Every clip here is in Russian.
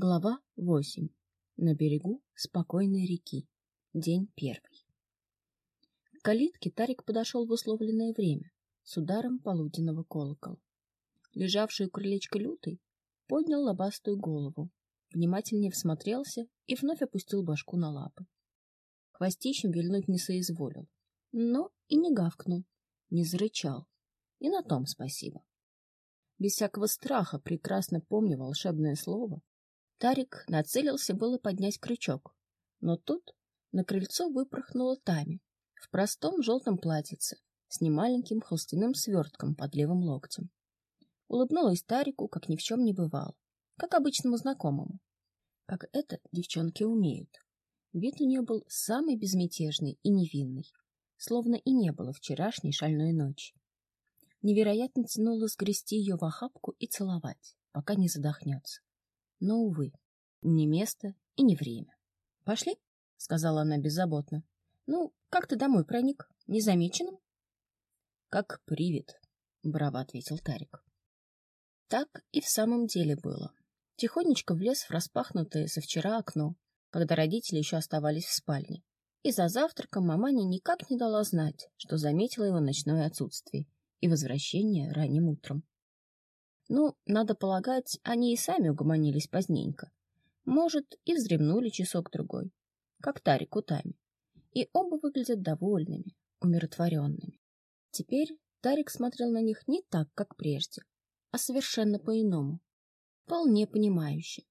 Глава 8. На берегу спокойной реки. День первый. К калитке Тарик подошел в условленное время с ударом полуденного колокола. Лежавший у крылечка лютый поднял лобастую голову, внимательнее всмотрелся и вновь опустил башку на лапы. Хвостищем вильнуть не соизволил, но и не гавкнул, не зарычал. И на том спасибо. Без всякого страха, прекрасно помня волшебное слово, Тарик нацелился было поднять крючок, но тут на крыльцо выпорхнула Тами в простом желтом платьице с немаленьким холстяным свертком под левым локтем. Улыбнулась Тарику, как ни в чем не бывало, как обычному знакомому. Как это девчонки умеют. Вид у нее был самый безмятежный и невинный, словно и не было вчерашней шальной ночи. Невероятно тянуло сгрести ее в охапку и целовать, пока не задохнется. Но, увы, не место и не время. — Пошли, — сказала она беззаботно. — Ну, как ты домой проник? Незамеченным? — Как привет, — браво ответил Тарик. Так и в самом деле было. Тихонечко влез в распахнутое со вчера окно, когда родители еще оставались в спальне. И за завтраком маманя никак не дала знать, что заметила его ночное отсутствие и возвращение ранним утром. Ну, надо полагать, они и сами угомонились поздненько. Может, и вздремнули часок-другой, как Тарик утами. И оба выглядят довольными, умиротворенными. Теперь Тарик смотрел на них не так, как прежде, а совершенно по-иному, вполне понимающе.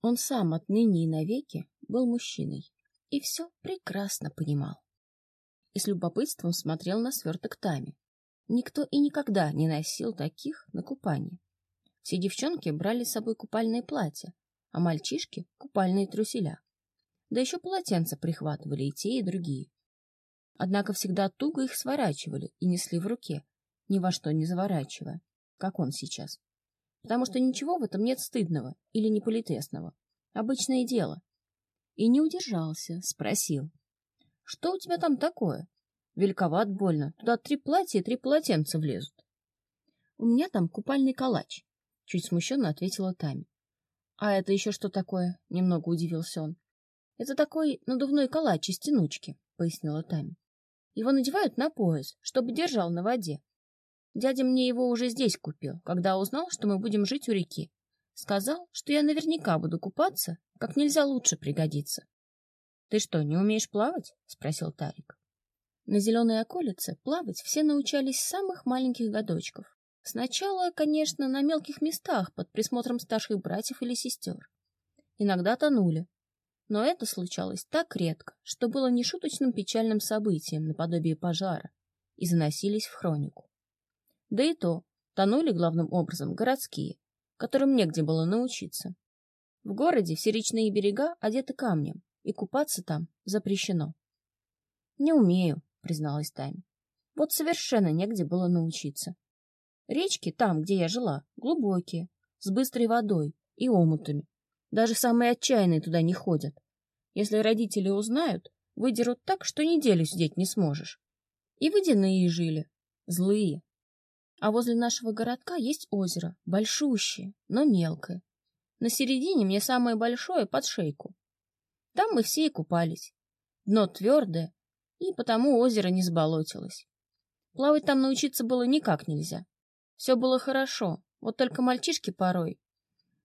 Он сам отныне и навеки был мужчиной и все прекрасно понимал. И с любопытством смотрел на сверток Тами. Никто и никогда не носил таких на купание. Все девчонки брали с собой купальные платья, а мальчишки — купальные труселя. Да еще полотенца прихватывали и те, и другие. Однако всегда туго их сворачивали и несли в руке, ни во что не заворачивая, как он сейчас. Потому что ничего в этом нет стыдного или неполитесного. Обычное дело. И не удержался, спросил. — Что у тебя там такое? Великоват больно. Туда три платья и три полотенца влезут. — У меня там купальный калач, Чуть смущенно ответила Тами. А это еще что такое? Немного удивился он. Это такой надувной калач из тянучки, пояснила Тами. Его надевают на пояс, чтобы держал на воде. Дядя мне его уже здесь купил, когда узнал, что мы будем жить у реки. Сказал, что я наверняка буду купаться, как нельзя лучше пригодится. — Ты что, не умеешь плавать? — спросил Тарик. На зеленой околице плавать все научались с самых маленьких годочков. Сначала, конечно, на мелких местах под присмотром старших братьев или сестер. Иногда тонули. Но это случалось так редко, что было нешуточным печальным событием наподобие пожара и заносились в хронику. Да и то, тонули главным образом городские, которым негде было научиться. В городе все речные берега одеты камнем, и купаться там запрещено. — Не умею, — призналась Тайм. — Вот совершенно негде было научиться. Речки там, где я жила, глубокие, с быстрой водой и омутами. Даже самые отчаянные туда не ходят. Если родители узнают, выдерут так, что неделю сидеть не сможешь. И водяные жили, злые. А возле нашего городка есть озеро, большущее, но мелкое. На середине мне самое большое под шейку. Там мы все и купались. Дно твердое, и потому озеро не заболотилось. Плавать там научиться было никак нельзя. Все было хорошо, вот только мальчишки порой.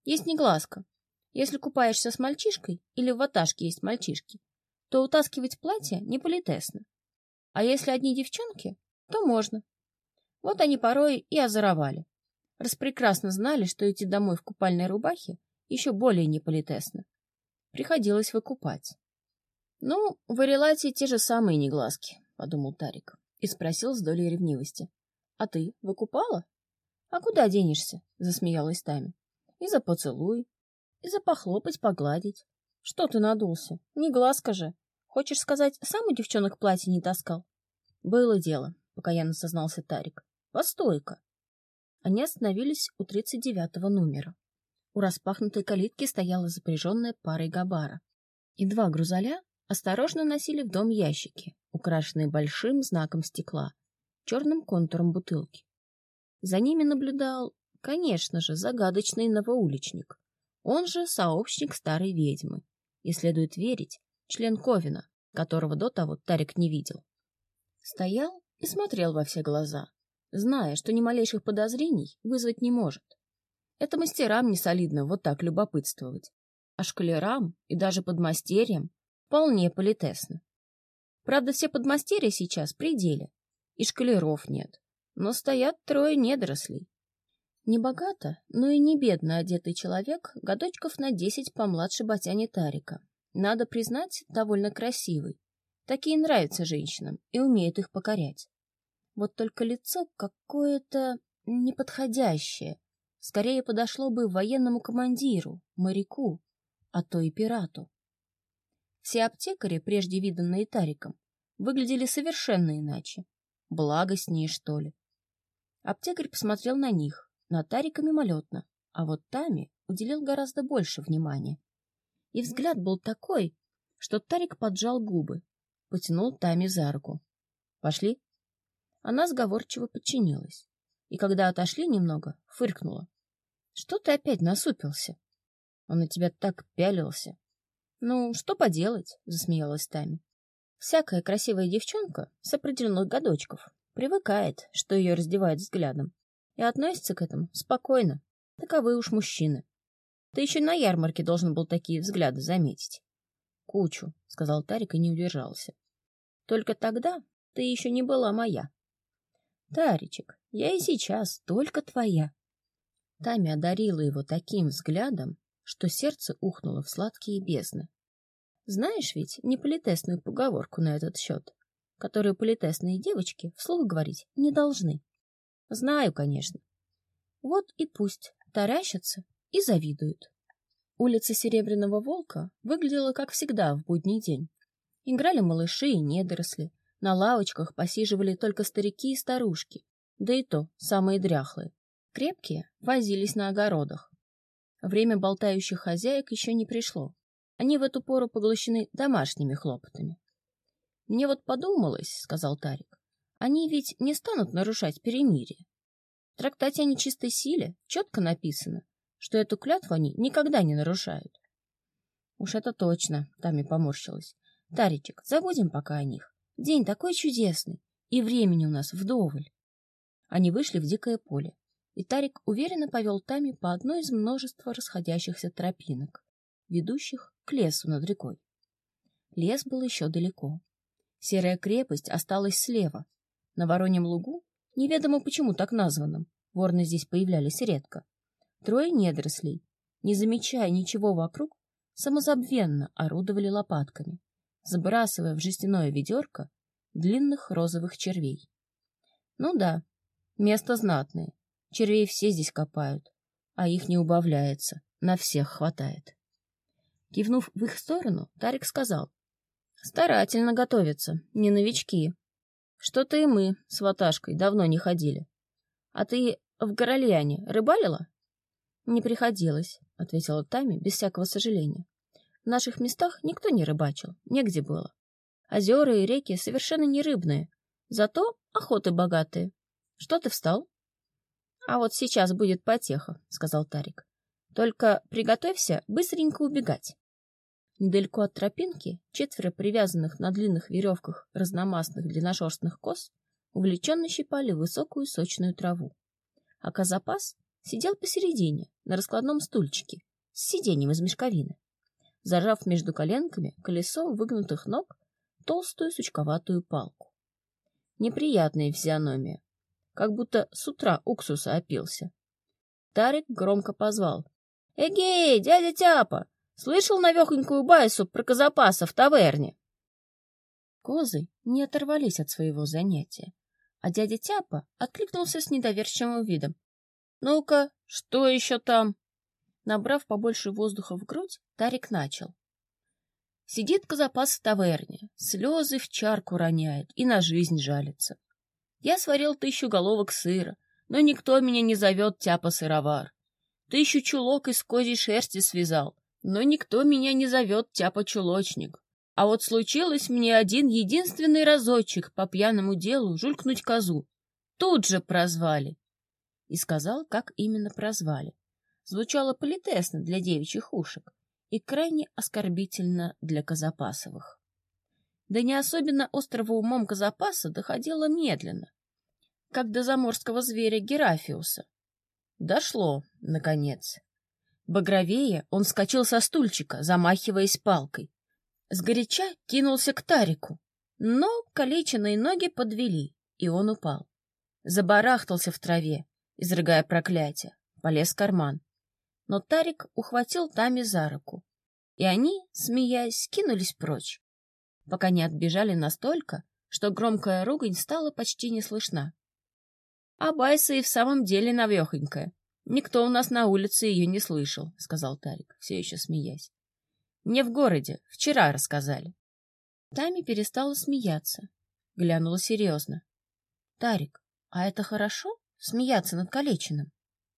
Есть негласка. Если купаешься с мальчишкой или в ваташке есть мальчишки, то утаскивать платье не политесно. А если одни девчонки, то можно. Вот они порой и озоровали. Распрекрасно знали, что идти домой в купальной рубахе еще более неполитесно. Приходилось выкупать. Ну, в Арелате те же самые негласки, — подумал Тарик и спросил с долей ревнивости. — А ты выкупала? А куда денешься? Засмеялась Тами. И за поцелуй, и за похлопать, погладить. Что ты надулся? Не глазка же. Хочешь сказать, сам у девчонок платье не таскал? Было дело, покаянно сознался Тарик. Постой-ка. Они остановились у тридцать девятого номера. У распахнутой калитки стояла запряженная парой габара. И два грузоля осторожно носили в дом ящики, украшенные большим знаком стекла, черным контуром бутылки. За ними наблюдал, конечно же, загадочный новоуличник. Он же сообщник старой ведьмы, и следует верить, член Ковина, которого до того Тарик не видел. Стоял и смотрел во все глаза, зная, что ни малейших подозрений вызвать не может. Это мастерам не солидно вот так любопытствовать, а шкалерам и даже подмастерьям вполне политесно. Правда, все подмастерья сейчас при деле, и шкалеров нет, но стоят трое недорослей. Небогато, но и не бедно одетый человек, годочков на десять помладше Батяни Тарика. Надо признать, довольно красивый. Такие нравятся женщинам и умеют их покорять. Вот только лицо какое-то неподходящее. Скорее подошло бы военному командиру, моряку, а то и пирату. Все аптекари, прежде виданные Тариком, выглядели совершенно иначе. Благостнее, что ли. Аптекарь посмотрел на них, на Тарика мимолетно, а вот Тами уделил гораздо больше внимания. И взгляд был такой, что Тарик поджал губы, потянул Тами за руку. «Пошли?» Она сговорчиво подчинилась, и когда отошли немного, фыркнула. «Что ты опять насупился?» Он на тебя так пялился. «Ну, что поделать?» — засмеялась Тами. «Всякая красивая девчонка с определенных годочков привыкает, что ее раздевают взглядом, и относится к этому спокойно. Таковы уж мужчины. Ты еще на ярмарке должен был такие взгляды заметить. Кучу, — сказал Тарик и не удержался. Только тогда ты еще не была моя. Таричек, я и сейчас только твоя. Тами одарила его таким взглядом, что сердце ухнуло в сладкие бездны. Знаешь ведь неполитесную поговорку на этот счет, которую политесные девочки вслух говорить не должны. Знаю, конечно. Вот и пусть таращатся и завидуют. Улица Серебряного Волка выглядела, как всегда, в будний день. Играли малыши и недоросли, на лавочках посиживали только старики и старушки, да и то самые дряхлые. Крепкие возились на огородах. Время болтающих хозяек еще не пришло. Они в эту пору поглощены домашними хлопотами. — Мне вот подумалось, — сказал Тарик, они ведь не станут нарушать перемирие. В трактате о нечистой силе четко написано, что эту клятву они никогда не нарушают. Уж это точно, Тами поморщилась. Таричек, забудем пока о них. День такой чудесный, и времени у нас вдоволь. Они вышли в дикое поле, и Тарик уверенно повел Тами по одной из множества расходящихся тропинок, ведущих к лесу над рекой. Лес был еще далеко. Серая крепость осталась слева, на Вороньем лугу, неведомо почему так названном, ворны здесь появлялись редко, трое недорослей, не замечая ничего вокруг, самозабвенно орудовали лопатками, забрасывая в жестяное ведерко длинных розовых червей. Ну да, место знатное, червей все здесь копают, а их не убавляется, на всех хватает. Кивнув в их сторону, Тарик сказал, «Старательно готовятся, не новички. Что-то и мы с Ваташкой давно не ходили. А ты в Горольяне рыбалила? Не приходилось, ответила Тами без всякого сожаления. В наших местах никто не рыбачил, негде было. Озера и реки совершенно не рыбные, зато охоты богатые. Что ты встал? А вот сейчас будет потеха, сказал Тарик. Только приготовься быстренько убегать. Недалеко от тропинки четверо привязанных на длинных веревках разномастных длинношерстных коз увлеченно щипали высокую сочную траву. А козапас сидел посередине, на раскладном стульчике, с сиденьем из мешковины, зажав между коленками колесом выгнутых ног толстую сучковатую палку. Неприятная физиономия, как будто с утра уксуса опился. Тарик громко позвал. — Эгей, дядя Тяпа, Слышал навехонькую байсу про козапаса в таверне? Козы не оторвались от своего занятия, а дядя Тяпа откликнулся с недоверчивым видом. — Ну-ка, что еще там? Набрав побольше воздуха в грудь, Тарик начал. Сидит козапас в таверне, слезы в чарку роняет и на жизнь жалится. Я сварил тысячу головок сыра, но никто меня не зовет тяпа-сыровар. Тысячу чулок из козьей шерсти связал, но никто меня не зовет тяпа-чулочник. А вот случилось мне один единственный разочек по пьяному делу жулькнуть козу. Тут же прозвали. И сказал, как именно прозвали. звучало политесно для девичьих ушек и крайне оскорбительно для Казапасовых. Да не особенно острого умом Казапаса доходило медленно, как до заморского зверя Герафиуса. Дошло, наконец. Багровее он вскочил со стульчика, замахиваясь палкой. Сгоряча кинулся к Тарику, но калеченные ноги подвели, и он упал. Забарахтался в траве, изрыгая проклятие, полез в карман. Но Тарик ухватил Тами за руку, и они, смеясь, кинулись прочь, пока не отбежали настолько, что громкая ругань стала почти не слышна. А Байса и в самом деле навехонькая. Никто у нас на улице ее не слышал, — сказал Тарик, все еще смеясь. Не в городе, вчера рассказали. Тами перестала смеяться, глянула серьезно. — Тарик, а это хорошо, смеяться над калеченным?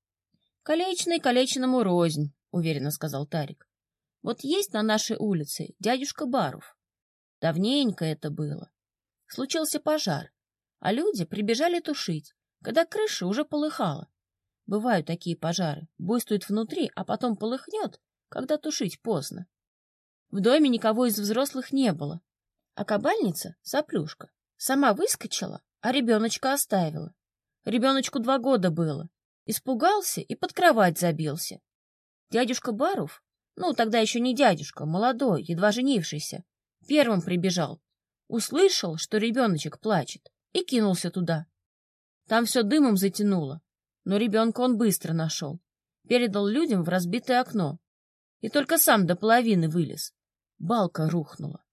— Калечный калеченному рознь, — уверенно сказал Тарик. — Вот есть на нашей улице дядюшка Баров. Давненько это было. Случился пожар, а люди прибежали тушить, когда крыша уже полыхала. Бывают такие пожары. Буйствует внутри, а потом полыхнет, когда тушить поздно. В доме никого из взрослых не было. А кабальница, соплюшка, сама выскочила, а ребеночка оставила. Ребеночку два года было. Испугался и под кровать забился. Дядюшка Баров, ну, тогда еще не дядюшка, молодой, едва женившийся, первым прибежал. Услышал, что ребеночек плачет, и кинулся туда. Там все дымом затянуло, но ребенка он быстро нашел. Передал людям в разбитое окно. И только сам до половины вылез. Балка рухнула.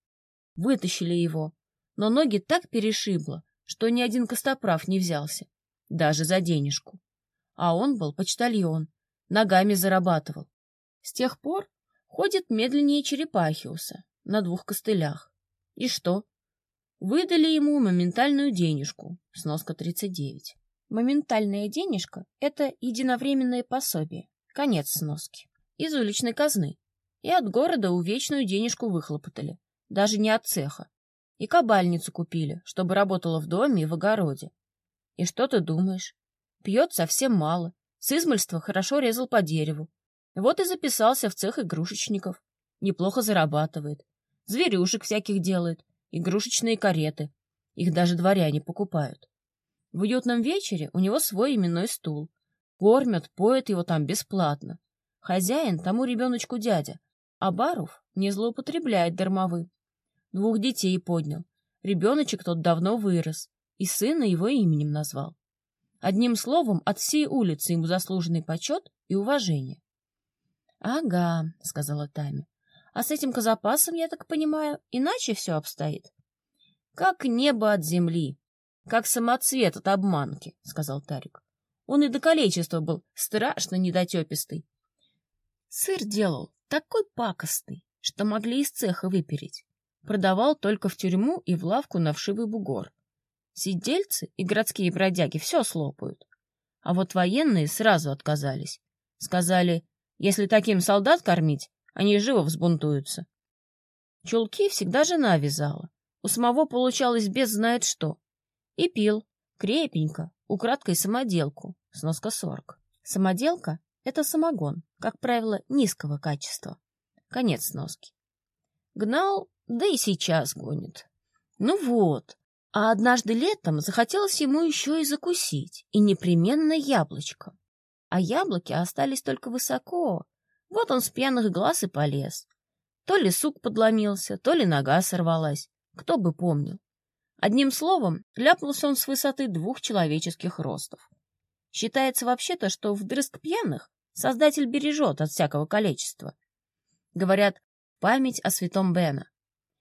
Вытащили его, но ноги так перешибло, что ни один костоправ не взялся, даже за денежку. А он был почтальон, ногами зарабатывал. С тех пор ходит медленнее черепахиуса на двух костылях. И что? Выдали ему моментальную денежку, сноска 39. Моментальная денежка — это единовременное пособие, конец сноски, из уличной казны. И от города увечную денежку выхлопотали, даже не от цеха. И кабальницу купили, чтобы работала в доме и в огороде. И что ты думаешь? Пьет совсем мало, с измольства хорошо резал по дереву. Вот и записался в цех игрушечников. Неплохо зарабатывает. Зверюшек всяких делает, игрушечные кареты. Их даже дворяне покупают. В уютном вечере у него свой именной стул. Кормят, поят его там бесплатно. Хозяин тому ребеночку дядя, а Баров не злоупотребляет дармовым. Двух детей поднял. Ребеночек тот давно вырос, и сына его именем назвал. Одним словом, от всей улицы ему заслуженный почет и уважение. — Ага, — сказала Тами. — А с этим козапасом, я так понимаю, иначе все обстоит? — Как небо от земли, как самоцвет от обманки, — сказал Тарик. Он и до количества был страшно недотепистый. Сыр делал такой пакостный, что могли из цеха выпереть. Продавал только в тюрьму и в лавку на вшивый бугор. Сидельцы и городские бродяги все слопают. А вот военные сразу отказались. Сказали, если таким солдат кормить, они живо взбунтуются. Чулки всегда жена вязала. У самого получалось без знает что. И пил. Крепенько. Украдкой самоделку. Сноска 40. Самоделка — это самогон, как правило, низкого качества. Конец сноски. Гнал, да и сейчас гонит. Ну вот. А однажды летом захотелось ему еще и закусить, и непременно яблочко. А яблоки остались только высоко. Вот он с пьяных глаз и полез. То ли сук подломился, то ли нога сорвалась. Кто бы помнил. Одним словом, ляпнулся он с высоты двух человеческих ростов. Считается вообще-то, что вдрызг пьяных создатель бережет от всякого количества. Говорят, память о святом Бена,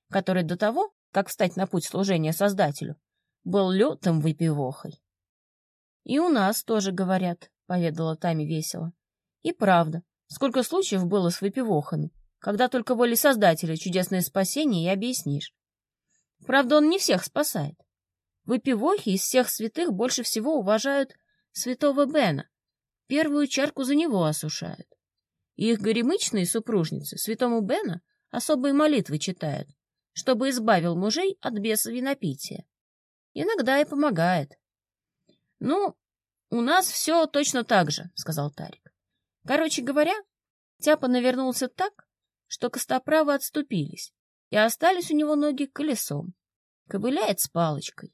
который до того, как встать на путь служения Создателю, был лютым выпивохой. — И у нас тоже говорят, — поведала Тами весело. — И правда, сколько случаев было с выпивохами, когда только волей Создателя чудесное спасение и объяснишь. Правда, он не всех спасает. Выпивохи из всех святых больше всего уважают святого Бена. Первую чарку за него осушают. Их горемычные супружницы святому Бена особые молитвы читают, чтобы избавил мужей от беса винопития. Иногда и помогает. — Ну, у нас все точно так же, — сказал Тарик. Короче говоря, Тяпа навернулся так, что костоправы отступились, и остались у него ноги колесом. Ковыляет с палочкой.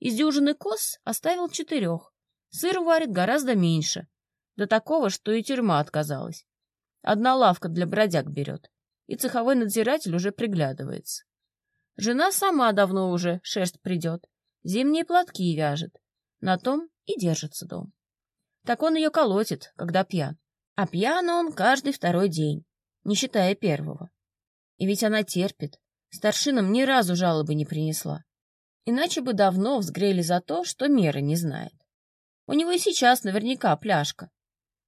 Из дюжины коз оставил четырех. Сыр варит гораздо меньше. До такого, что и тюрьма отказалась. Одна лавка для бродяг берет, и цеховой надзиратель уже приглядывается. Жена сама давно уже шерсть придет, зимние платки вяжет. На том и держится дом. Так он ее колотит, когда пьян. А пьян он каждый второй день, не считая первого. И ведь она терпит, старшинам ни разу жалобы не принесла. Иначе бы давно взгрели за то, что меры не знает. У него и сейчас наверняка пляшка.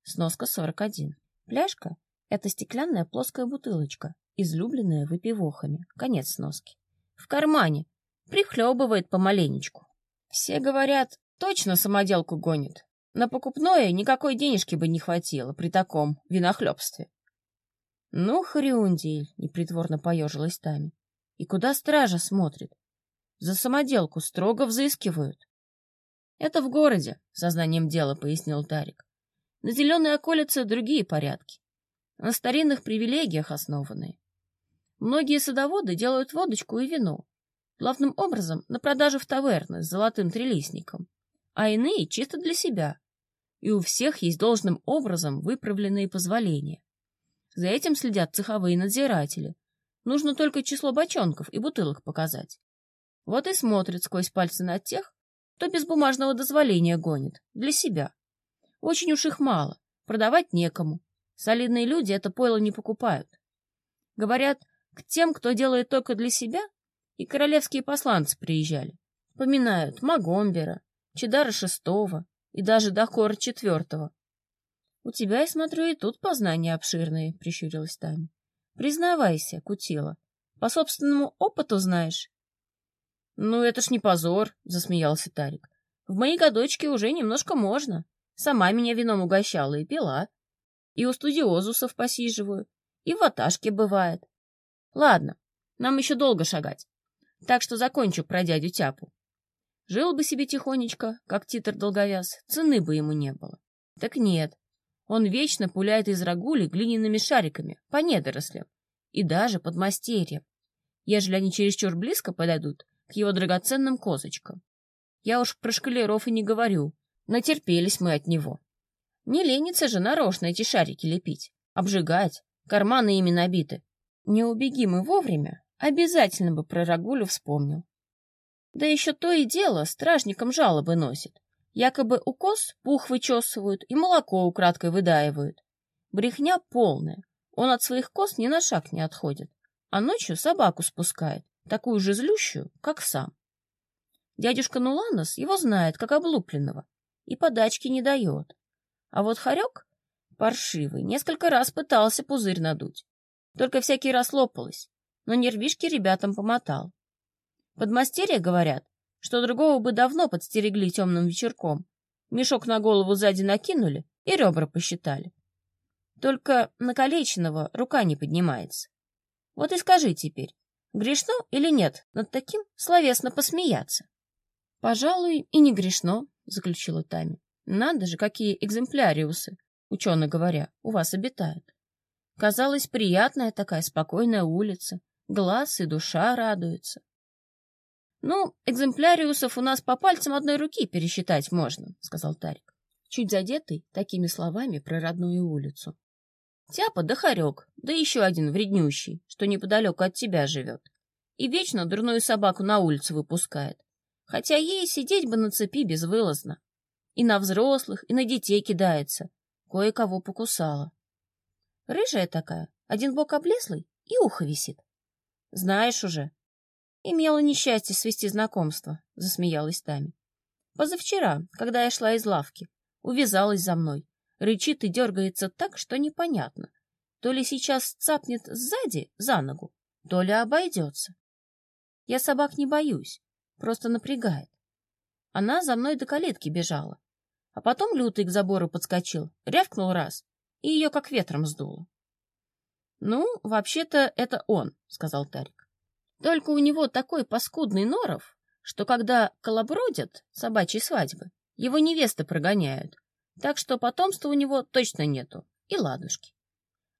Сноска 41. Пляшка — это стеклянная плоская бутылочка, излюбленная выпивохами. Конец сноски. В кармане. Прихлебывает помаленечку. Все говорят, точно самоделку гонит. На покупное никакой денежки бы не хватило при таком винохлебстве. Ну, Хрюндель, непритворно поежилась Тами. И куда стража смотрит? За самоделку строго взыскивают. Это в городе, сознанием дела пояснил Тарик. На зеленой околице другие порядки. На старинных привилегиях основанные. Многие садоводы делают водочку и вино. Главным образом на продажу в таверны с золотым трилистником, а иные чисто для себя. И у всех есть должным образом выправленные позволения. За этим следят цеховые надзиратели. Нужно только число бочонков и бутылок показать. Вот и смотрит сквозь пальцы на тех, кто без бумажного дозволения гонит, для себя. Очень уж их мало, продавать некому. Солидные люди это пойло не покупают. Говорят, к тем, кто делает только для себя, и королевские посланцы приезжали. Поминают Магомбера, Чедара шестого и даже Дахора четвертого. — У тебя, я смотрю, и тут познания обширные, — прищурилась Тами. — Признавайся, Кутила, по собственному опыту знаешь. «Ну, это ж не позор», — засмеялся Тарик. «В мои годочки уже немножко можно. Сама меня вином угощала и пила. И у студиозусов посиживаю, и в ваташке бывает. Ладно, нам еще долго шагать, так что закончу про дядю Тяпу. Жил бы себе тихонечко, как титр долговяз, цены бы ему не было. Так нет, он вечно пуляет из рагули глиняными шариками по недорослям и даже под мастерьем. Ежели они чересчур близко подойдут, к его драгоценным козочкам. Я уж про шкалеров и не говорю, натерпелись мы от него. Не ленится же нарочно эти шарики лепить, обжигать, карманы ими набиты. Не убеги мы вовремя, обязательно бы про Рагулю вспомнил. Да еще то и дело стражникам жалобы носит. Якобы у коз пух вычесывают и молоко украдкой выдаивают. Брехня полная. Он от своих коз ни на шаг не отходит, а ночью собаку спускает такую же злющую, как сам. Дядюшка Нуланос его знает, как облупленного, и подачки не дает. А вот Харек, паршивый, несколько раз пытался пузырь надуть. Только всякий раз лопалось, но нервишки ребятам помотал. Подмастерья говорят, что другого бы давно подстерегли темным вечерком. Мешок на голову сзади накинули и ребра посчитали. Только на калеченного рука не поднимается. Вот и скажи теперь, Грешно или нет над таким словесно посмеяться? — Пожалуй, и не грешно, — заключила Тами. — Надо же, какие экземпляриусы, учено говоря, у вас обитают. Казалось, приятная такая спокойная улица, глаз и душа радуются. — Ну, экземпляриусов у нас по пальцам одной руки пересчитать можно, — сказал Тарик, чуть задетый такими словами про родную улицу. Тяпа да хорек, да еще один вреднющий, что неподалеку от тебя живет. И вечно дурную собаку на улицу выпускает. Хотя ей сидеть бы на цепи безвылазно. И на взрослых, и на детей кидается. Кое-кого покусала. Рыжая такая, один бок облезлый и ухо висит. Знаешь уже. Имела несчастье свести знакомство, засмеялась Тами. Позавчера, когда я шла из лавки, увязалась за мной, Рычит и дергается так, что непонятно. То ли сейчас цапнет сзади за ногу, то ли обойдется. Я собак не боюсь, просто напрягает. Она за мной до калитки бежала. А потом лютый к забору подскочил, рявкнул раз, и ее как ветром сдуло. — Ну, вообще-то это он, — сказал Тарик. — Только у него такой паскудный норов, что когда колобродят собачьи свадьбы, его невесты прогоняют, так что потомства у него точно нету. и ладушки.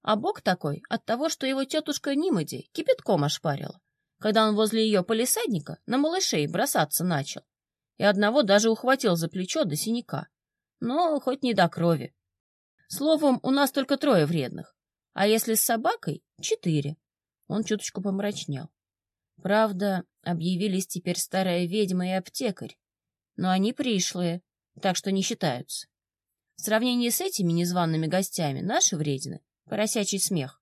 А бог такой от того, что его тетушка Нимоди кипятком ошпарила, когда он возле ее полисадника на малышей бросаться начал, и одного даже ухватил за плечо до синяка. Но хоть не до крови. Словом, у нас только трое вредных, а если с собакой — четыре. Он чуточку помрачнел. Правда, объявились теперь старая ведьма и аптекарь, но они пришлые, так что не считаются. В сравнении с этими незваными гостями наши вредины — поросячий смех.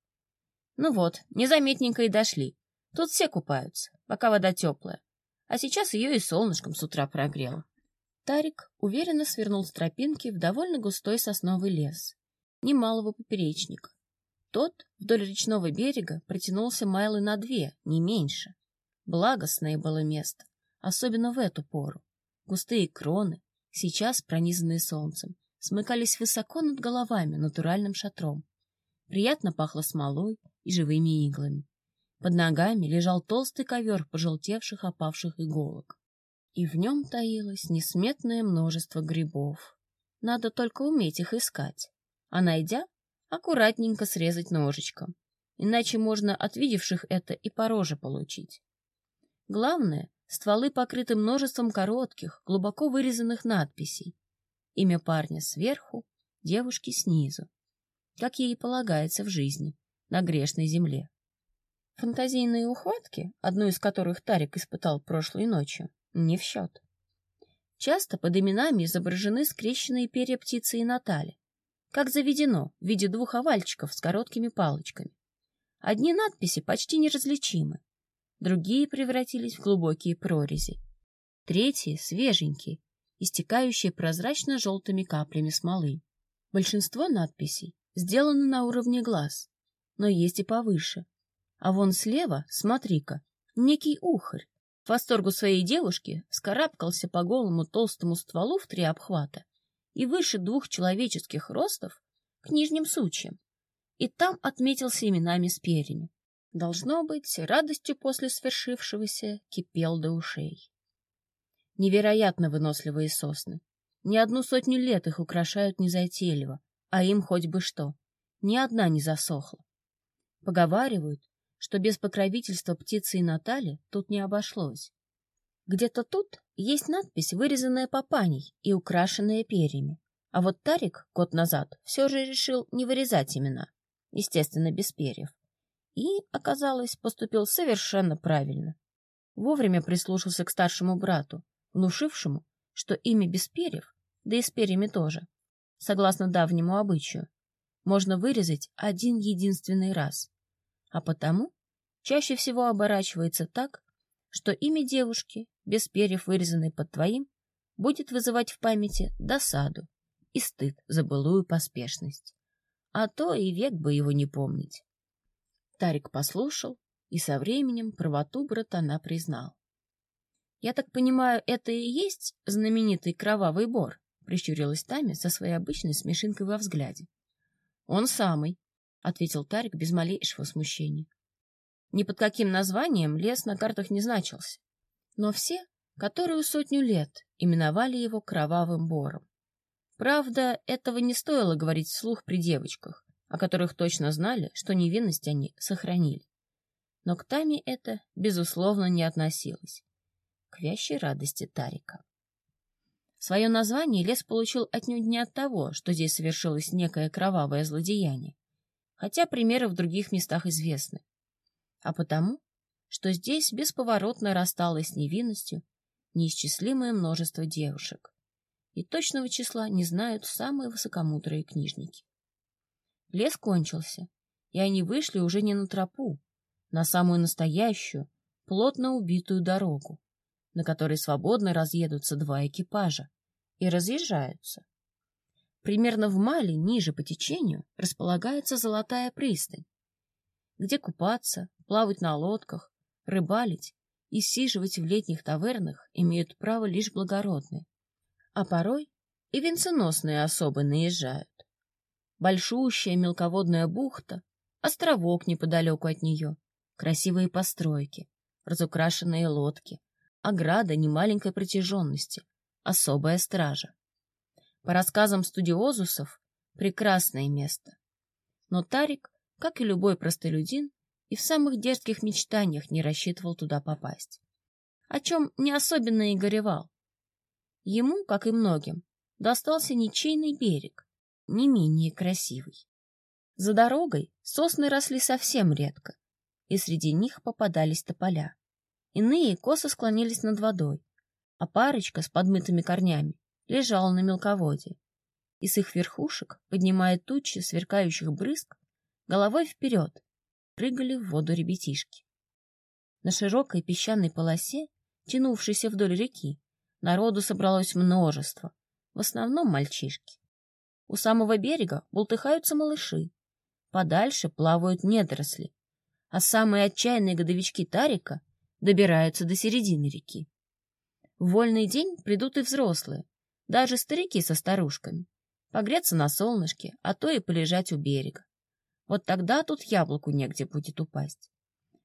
Ну вот, незаметненько и дошли. Тут все купаются, пока вода теплая. А сейчас ее и солнышком с утра прогрело. Тарик уверенно свернул с тропинки в довольно густой сосновый лес, немалого поперечника. Тот вдоль речного берега протянулся майлы на две, не меньше. Благостное было место, особенно в эту пору. Густые кроны, сейчас пронизанные солнцем, смыкались высоко над головами натуральным шатром. Приятно пахло смолой и живыми иглами. Под ногами лежал толстый ковер пожелтевших опавших иголок. И в нем таилось несметное множество грибов. Надо только уметь их искать. А найдя, аккуратненько срезать ножичком. Иначе можно от видевших это и по роже получить. Главное, стволы покрыты множеством коротких, глубоко вырезанных надписей. Имя парня сверху, девушки снизу. Как ей полагается в жизни, на грешной земле. Фантазийные ухватки, одну из которых Тарик испытал прошлой ночью, не в счет. Часто под именами изображены скрещенные перья птицы и Натали, как заведено, в виде двух овальчиков с короткими палочками. Одни надписи почти неразличимы, другие превратились в глубокие прорези. Третьи — свеженькие, истекающие прозрачно-желтыми каплями смолы. Большинство надписей сделаны на уровне глаз, но есть и повыше. А вон слева, смотри-ка, некий ухарь, в восторгу своей девушки, скарабкался по голому толстому стволу в три обхвата и выше двух человеческих ростов к нижним сучьям, и там отметился именами с перьями. Должно быть, радостью после свершившегося кипел до ушей. Невероятно выносливые сосны. Ни одну сотню лет их украшают незатейливо, а им хоть бы что. Ни одна не засохла. Поговаривают, что без покровительства птицы и Натали тут не обошлось. Где-то тут есть надпись, вырезанная папаней и украшенная перьями. А вот Тарик год назад все же решил не вырезать имена, естественно, без перьев и, оказалось, поступил совершенно правильно. Вовремя прислушался к старшему брату, внушившему, что имя без перьев, да и с перьями тоже, согласно давнему обычаю, можно вырезать один единственный раз, а потому чаще всего оборачивается так, что имя девушки, без перьев вырезанной под твоим, будет вызывать в памяти досаду и стыд за былую поспешность. А то и век бы его не помнить. Тарик послушал и со временем правоту братана признал. — Я так понимаю, это и есть знаменитый кровавый бор? — прищурилась Тами со своей обычной смешинкой во взгляде. — Он самый, — ответил Тарик без малейшего смущения. Ни под каким названием лес на картах не значился, но все, которую сотню лет, именовали его кровавым бором. Правда, этого не стоило говорить вслух при девочках, о которых точно знали, что невинность они сохранили. Но к Таме это, безусловно, не относилось. К вящей радости Тарика. Свое название лес получил отнюдь не от того, что здесь совершилось некое кровавое злодеяние, хотя примеры в других местах известны, а потому, что здесь бесповоротно рассталось с невинностью неисчислимое множество девушек, и точного числа не знают самые высокомудрые книжники. Лес кончился, и они вышли уже не на тропу, на самую настоящую, плотно убитую дорогу, на которой свободно разъедутся два экипажа, и разъезжаются. Примерно в мале, ниже по течению, располагается золотая пристань, где купаться, плавать на лодках, рыбалить и сиживать в летних тавернах имеют право лишь благородные, а порой и венценосные особы наезжают большущая мелководная бухта, островок неподалеку от нее, красивые постройки, разукрашенные лодки, ограда немаленькой протяженности, особая стража. По рассказам студиозусов, прекрасное место, Но Тарик, как и любой простолюдин, и в самых дерзких мечтаниях не рассчитывал туда попасть. О чем не особенно и горевал. Ему, как и многим, достался ничейный берег, не менее красивый. За дорогой сосны росли совсем редко, и среди них попадались тополя. Иные косо склонились над водой, а парочка с подмытыми корнями лежала на мелководье. И с их верхушек, поднимая тучи сверкающих брызг, головой вперед прыгали в воду ребятишки. На широкой песчаной полосе, тянувшейся вдоль реки, народу собралось множество, в основном мальчишки. У самого берега бултыхаются малыши, подальше плавают недоросли, а самые отчаянные годовички Тарика добираются до середины реки. В вольный день придут и взрослые, даже старики со старушками, погреться на солнышке, а то и полежать у берега. Вот тогда тут яблоку негде будет упасть.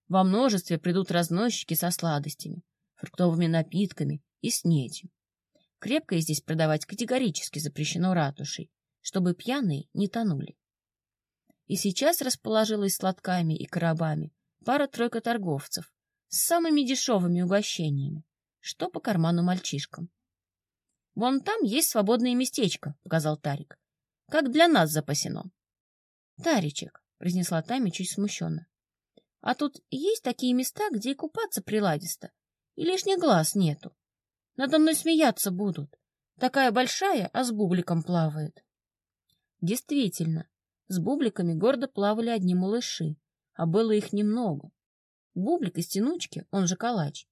Во множестве придут разносчики со сладостями, фруктовыми напитками и снетью. Крепкое здесь продавать категорически запрещено ратушей, чтобы пьяные не тонули. И сейчас расположилась с лотками и коробами пара-тройка торговцев с самыми дешевыми угощениями, что по карману мальчишкам. — Вон там есть свободное местечко, — показал Тарик. — Как для нас запасено. — Таричек, — произнесла Тами чуть смущенно. — А тут есть такие места, где и купаться приладисто, и лишних глаз нету. Надо мной смеяться будут. Такая большая, а с бубликом плавает. Действительно, с бубликами гордо плавали одни малыши, а было их немного. Бублик из тянучки, он же калач.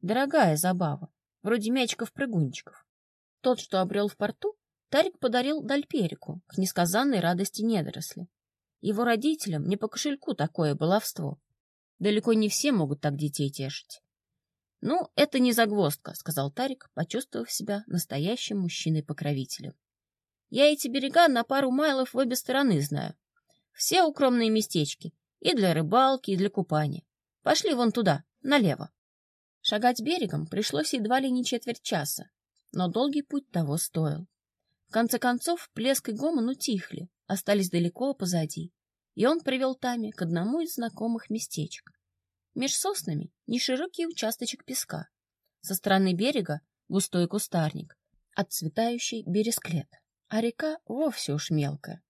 Дорогая забава, вроде мячиков-прыгунчиков. Тот, что обрел в порту, Тарик подарил Дальперику к несказанной радости недоросли. Его родителям не по кошельку такое баловство. Далеко не все могут так детей тешить. — Ну, это не загвоздка, — сказал Тарик, почувствовав себя настоящим мужчиной-покровителем. Я эти берега на пару майлов в обе стороны знаю. Все укромные местечки. И для рыбалки, и для купания. Пошли вон туда, налево. Шагать берегом пришлось едва ли не четверть часа, но долгий путь того стоил. В конце концов, плеск и гомон утихли, остались далеко позади, и он привел Тами к одному из знакомых местечек. Меж соснами неширокий участочек песка. Со стороны берега густой кустарник, отцветающий бересклет а река вовсе уж мелкая.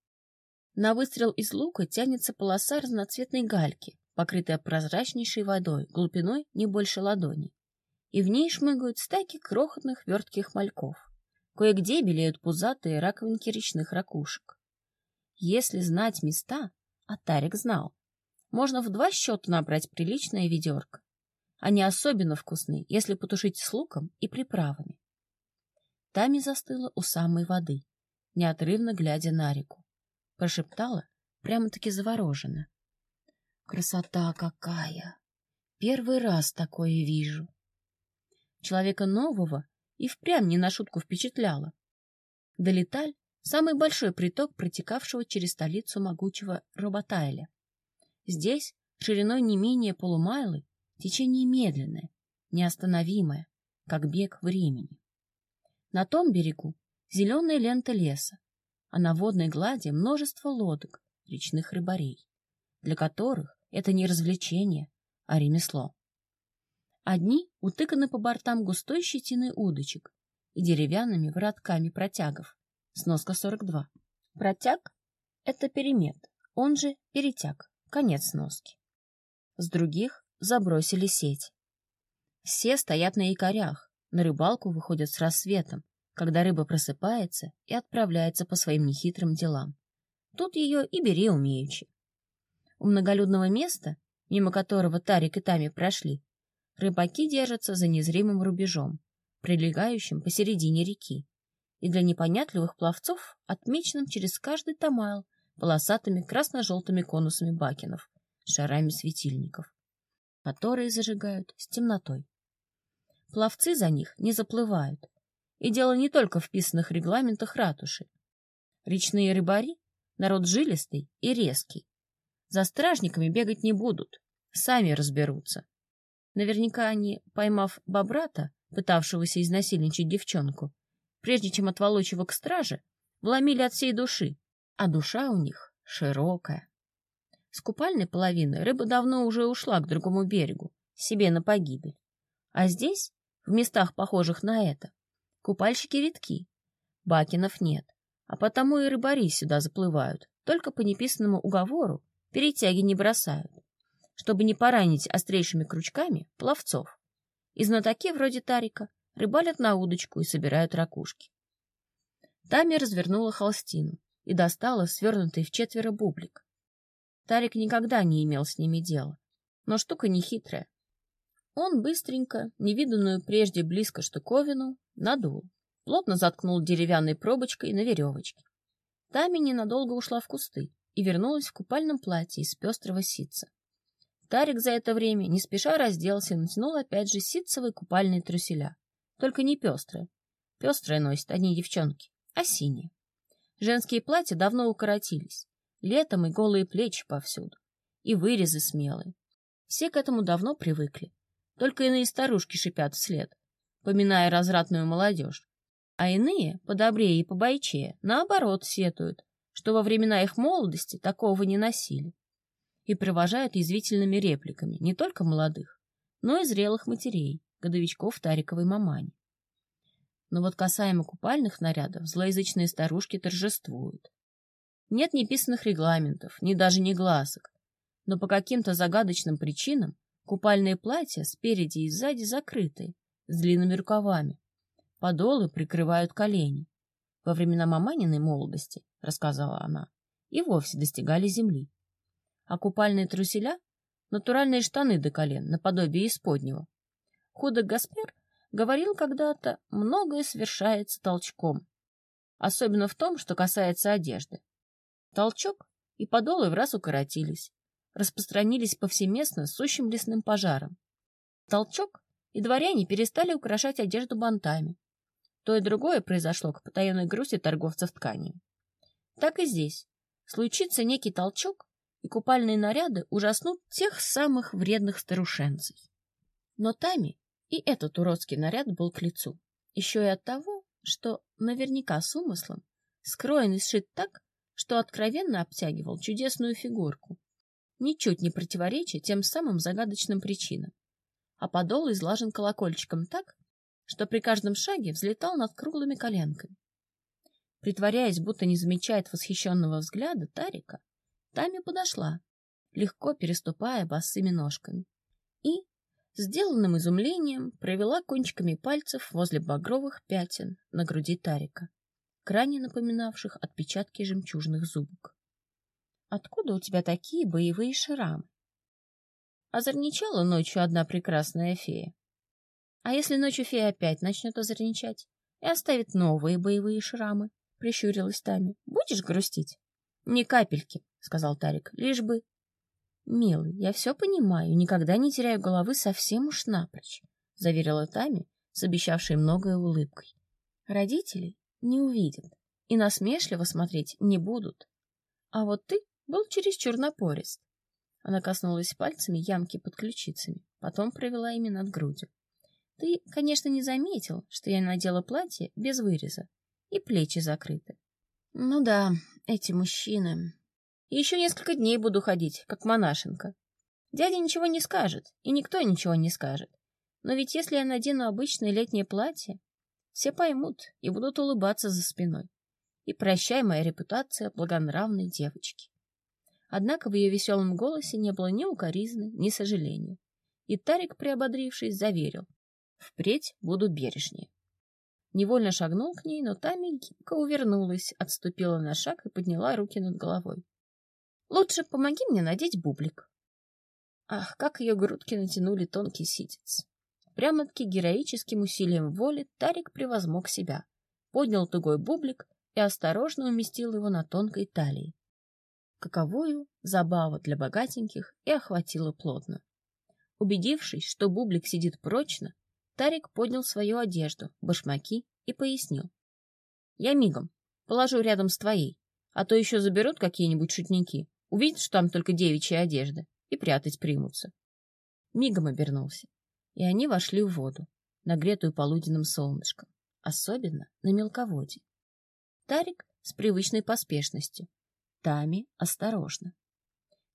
На выстрел из лука тянется полоса разноцветной гальки, покрытая прозрачнейшей водой, глубиной не больше ладони. И в ней шмыгают стайки крохотных вертких мальков. Кое-где белеют пузатые раковинки речных ракушек. Если знать места, а Тарик знал, можно в два счета набрать приличное ведерко. Они особенно вкусны, если потушить с луком и приправами. Тами застыла у самой воды неотрывно глядя на реку. Прошептала, прямо-таки завороженно. «Красота какая! Первый раз такое вижу!» Человека нового и впрямь не на шутку впечатляло. Долеталь — самый большой приток, протекавшего через столицу могучего Роботайля. Здесь, шириной не менее полумайлы, течение медленное, неостановимое, как бег времени. На том берегу зеленая лента леса, а на водной глади множество лодок, речных рыбарей, для которых это не развлечение, а ремесло. Одни утыканы по бортам густой щетиной удочек и деревянными воротками протягов. Сноска 42. Протяг — это перемет, он же перетяг, конец сноски. С других забросили сеть. Все стоят на якорях, на рыбалку выходят с рассветом, когда рыба просыпается и отправляется по своим нехитрым делам. Тут ее и бери умеючи. У многолюдного места, мимо которого Тарик и Тами прошли, рыбаки держатся за незримым рубежом, прилегающим посередине реки, и для непонятливых пловцов отмеченным через каждый тамайл полосатыми красно-желтыми конусами бакенов, шарами светильников, которые зажигают с темнотой. Пловцы за них не заплывают, и дело не только в писанных регламентах ратуши. Речные рыбари — народ жилистый и резкий. За стражниками бегать не будут, сами разберутся. Наверняка они, поймав бобрата, пытавшегося изнасильничать девчонку, прежде чем отволочь его к страже, вломили от всей души, а душа у них широкая. С купальной половины рыба давно уже ушла к другому берегу, себе на погибель. А здесь, в местах, похожих на это, купальщики редки, бакинов нет, а потому и рыбари сюда заплывают, только по неписанному уговору перетяги не бросают, чтобы не поранить острейшими крючками пловцов. И знатоки вроде Тарика рыбалят на удочку и собирают ракушки. Тами развернула холстину и достала свернутый в четверо бублик. Тарик никогда не имел с ними дела, но штука нехитрая. Он быстренько, невиданную прежде близко штуковину, надул, плотно заткнул деревянной пробочкой на веревочке. Тами ненадолго ушла в кусты и вернулась в купальном платье из пестрого ситца. Тарик за это время не спеша разделся и натянул опять же ситцевые купальные труселя. Только не пестрые. Пестрые носят одни девчонки, а синие. Женские платья давно укоротились. Летом и голые плечи повсюду. И вырезы смелые. Все к этому давно привыкли. Только иные старушки шипят вслед, поминая развратную молодежь. А иные, подобрее и побойчее, наоборот сетуют, что во времена их молодости такого не носили. И провожают язвительными репликами не только молодых, но и зрелых матерей, годовичков Тариковой мамани. Но вот касаемо купальных нарядов, злоязычные старушки торжествуют. Нет ни писанных регламентов, ни даже негласок, но по каким-то загадочным причинам купальные платья спереди и сзади закрыты, с длинными рукавами. Подолы прикрывают колени. Во времена маманиной молодости, рассказала она, и вовсе достигали земли. А купальные труселя — натуральные штаны до колен, наподобие исподнего. Худок Гаспер говорил когда-то, многое совершается толчком. Особенно в том, что касается одежды. Толчок, и подолы в раз укоротились, распространились повсеместно сущим лесным пожаром. Толчок, и дворяне перестали украшать одежду бантами. То и другое произошло к потаенной грусти торговцев тканями. Так и здесь. Случится некий толчок, и купальные наряды ужаснут тех самых вредных старушенцев. Но Тами и этот уродский наряд был к лицу. Еще и от того, что наверняка с умыслом скроен и сшит так, что откровенно обтягивал чудесную фигурку, ничуть не противореча тем самым загадочным причинам. А подол излажен колокольчиком так, что при каждом шаге взлетал над круглыми коленками. Притворяясь, будто не замечает восхищенного взгляда Тарика, Тами подошла, легко переступая босыми ножками, и, сделанным изумлением, провела кончиками пальцев возле багровых пятен на груди Тарика, крайне напоминавших отпечатки жемчужных зубок. «Откуда у тебя такие боевые шрамы?» Озорничала ночью одна прекрасная фея. А если ночью фея опять начнет озорничать и оставит новые боевые шрамы? Прищурилась Тами. Будешь грустить? Ни капельки, сказал Тарик, лишь бы... Милый, я все понимаю, никогда не теряю головы совсем уж напрочь, заверила Тами с обещавшей многое улыбкой. Родители не увидят и насмешливо смотреть не будут. А вот ты был чересчур напорист. Она коснулась пальцами ямки под ключицами, потом провела ими над грудью. Ты, конечно, не заметил, что я надела платье без выреза и плечи закрыты. Ну да, эти мужчины. еще несколько дней буду ходить, как монашенка. Дядя ничего не скажет, и никто ничего не скажет. Но ведь если я надену обычное летнее платье, все поймут и будут улыбаться за спиной. И прощай моя репутация благонравной девочки. Однако в ее веселом голосе не было ни укоризны, ни сожаления. И Тарик, приободрившись, заверил. Впредь буду бережнее. Невольно шагнул к ней, но Тами гибко увернулась, отступила на шаг и подняла руки над головой. Лучше помоги мне надеть бублик. Ах, как ее грудки натянули тонкий ситец. Прямо-таки героическим усилием воли Тарик превозмог себя, поднял тугой бублик и осторожно уместил его на тонкой талии. Каковую забава для богатеньких и охватила плотно. Убедившись, что бублик сидит прочно, Тарик поднял свою одежду, башмаки и пояснил. — Я мигом. Положу рядом с твоей. А то еще заберут какие-нибудь шутники, увидят, что там только девичья одежда, и прятать примутся. Мигом обернулся, и они вошли в воду, нагретую полуденным солнышком, особенно на мелководье. Тарик с привычной поспешностью, Тами осторожно.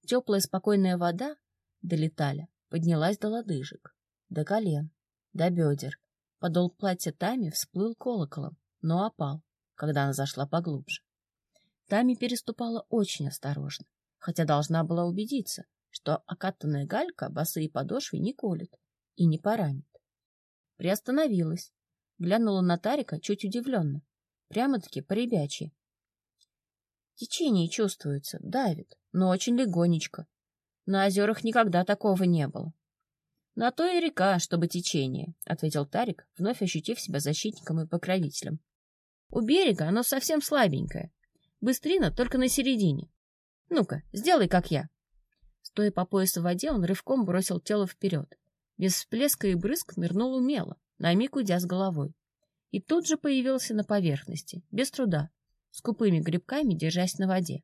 Теплая спокойная вода долетали, поднялась до лодыжек, до колен, до бедер. Подол платья Тами всплыл колоколом, но опал, когда она зашла поглубже. Тами переступала очень осторожно, хотя должна была убедиться, что окатанная галька босые подошвы не колет и не поранит. Приостановилась, глянула на Тарика чуть удивленно, прямо-таки по-ребячьи. Течение чувствуется, давит, но очень легонечко. На озерах никогда такого не было. — На то и река, чтобы течение, — ответил Тарик, вновь ощутив себя защитником и покровителем. — У берега оно совсем слабенькое. Быстрина только на середине. Ну-ка, сделай, как я. Стоя по пояс в воде, он рывком бросил тело вперед. Без всплеска и брызг нырнул умело, на миг уйдя с головой. И тут же появился на поверхности, без труда, скупыми грибками держась на воде.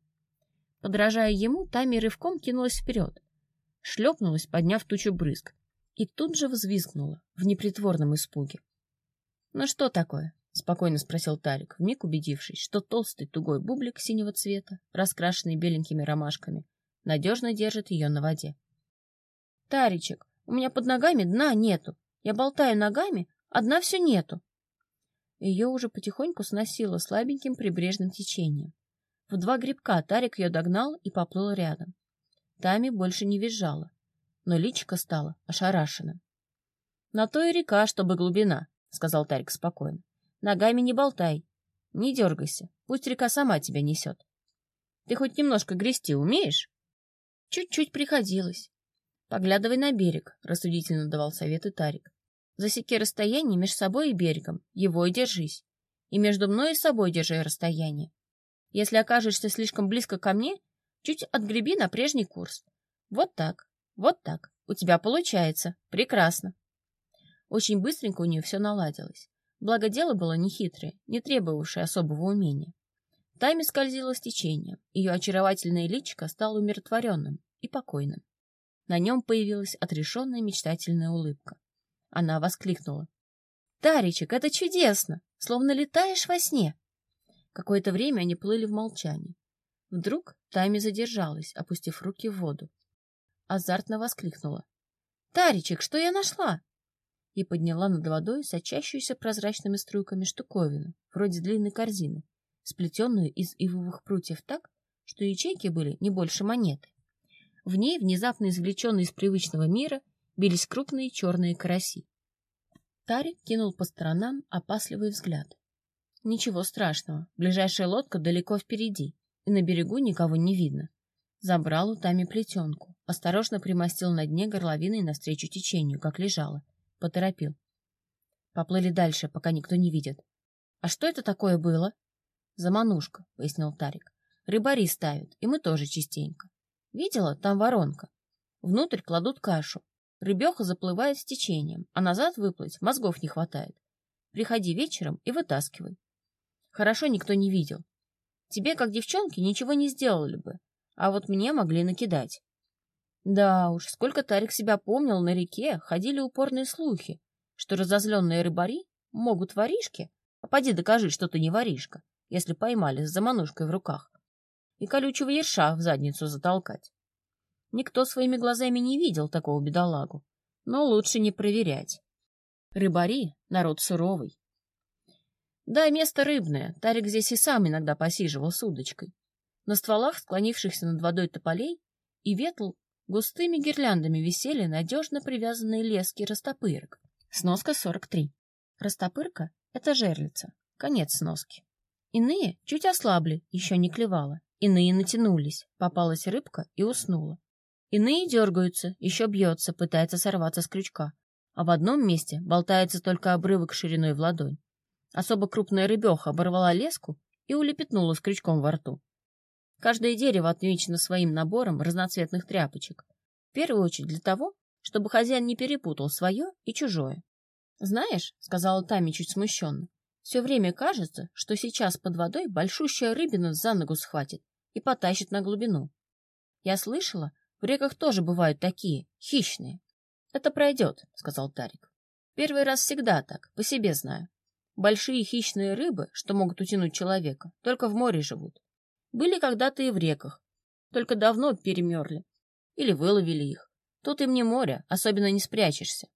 Подражая ему, Тами рывком кинулась вперед, шлепнулась, подняв тучу брызг, и тут же взвизгнула в непритворном испуге. — Ну что такое? — спокойно спросил Тарик, вмиг убедившись, что толстый тугой бублик синего цвета, раскрашенный беленькими ромашками, надежно держит ее на воде. — Таричек, у меня под ногами дна нету. Я болтаю ногами, а дна все нету. Ее уже потихоньку сносило слабеньким прибрежным течением. В два грибка Тарик ее догнал и поплыл рядом. Тами больше не визжала, но личико стало ошарашенным. — На то и река, чтобы глубина, — сказал Тарик спокойно. — Ногами не болтай, не дергайся, пусть река сама тебя несет. Ты хоть немножко грести умеешь? Чуть-чуть приходилось. Поглядывай на берег, рассудительно давал советы Тарик. Засеки расстояние между собой и берегом, его и держись. И между мной и собой держи расстояние. Если окажешься слишком близко ко мне, чуть отгреби на прежний курс. Вот так, вот так. У тебя получается. Прекрасно. Очень быстренько у нее все наладилось. Благо дело было нехитрое, не требовавшее особого умения. Тайми скользила с течением. Ее очаровательное личико стало умиротворенным и покойным. На нем появилась отрешенная мечтательная улыбка. Она воскликнула. «Таричек, это чудесно! Словно летаешь во сне!» Какое-то время они плыли в молчании. Вдруг Тайми задержалась, опустив руки в воду. Азартно воскликнула. «Таричек, что я нашла?» И подняла над водой сочащуюся прозрачными струйками штуковину, вроде длинной корзины, сплетенную из ивовых прутьев так, что ячейки были не больше монеты. В ней, внезапно извлеченные из привычного мира, бились крупные черные караси. Тарик кинул по сторонам опасливый взгляд. Ничего страшного, ближайшая лодка далеко впереди, и на берегу никого не видно. Забрал у Тами плетенку, осторожно примостил на дне горловиной навстречу течению, как лежала. Поторопил. Поплыли дальше, пока никто не видит. — А что это такое было? — Заманушка, — пояснил Тарик. — Рыбари ставят, и мы тоже частенько. Видела, там воронка. Внутрь кладут кашу, Рыбеха заплывает с течением, а назад выплыть мозгов не хватает. Приходи вечером и вытаскивай. Хорошо никто не видел. Тебе, как девчонке, ничего не сделали бы, а вот мне могли накидать. Да уж, сколько Тарик себя помнил, на реке ходили упорные слухи, что разозленные рыбари могут воришки, а поди докажи, что ты не воришка, если поймали с заманушкой в руках, и колючего ерша в задницу затолкать. Никто своими глазами не видел такого бедолагу, но лучше не проверять. Рыбари — народ суровый. Да, место рыбное, Тарик здесь и сам иногда посиживал с удочкой. На стволах, склонившихся над водой тополей, и ветл густыми гирляндами висели надежно привязанные лески растопырок. Сноска 43. Растопырка — это жерлица, конец сноски. Иные чуть ослабли, еще не клевала. Иные натянулись, попалась рыбка и уснула. Иные дергаются, еще бьется, пытается сорваться с крючка, а в одном месте болтается только обрывок шириной в ладонь. Особо крупная рыбеха оборвала леску и улепетнула с крючком во рту. Каждое дерево отмечено своим набором разноцветных тряпочек. В первую очередь для того, чтобы хозяин не перепутал свое и чужое. «Знаешь», — сказала Тами чуть смущенно, — «все время кажется, что сейчас под водой большущая рыбина за ногу схватит и потащит на глубину. Я слышала, в реках тоже бывают такие, хищные. Это пройдет, сказал Тарик. Первый раз всегда так, по себе знаю. Большие хищные рыбы, что могут утянуть человека, только в море живут. Были когда-то и в реках, только давно перемерли. Или выловили их. Тут им не море, особенно не спрячешься.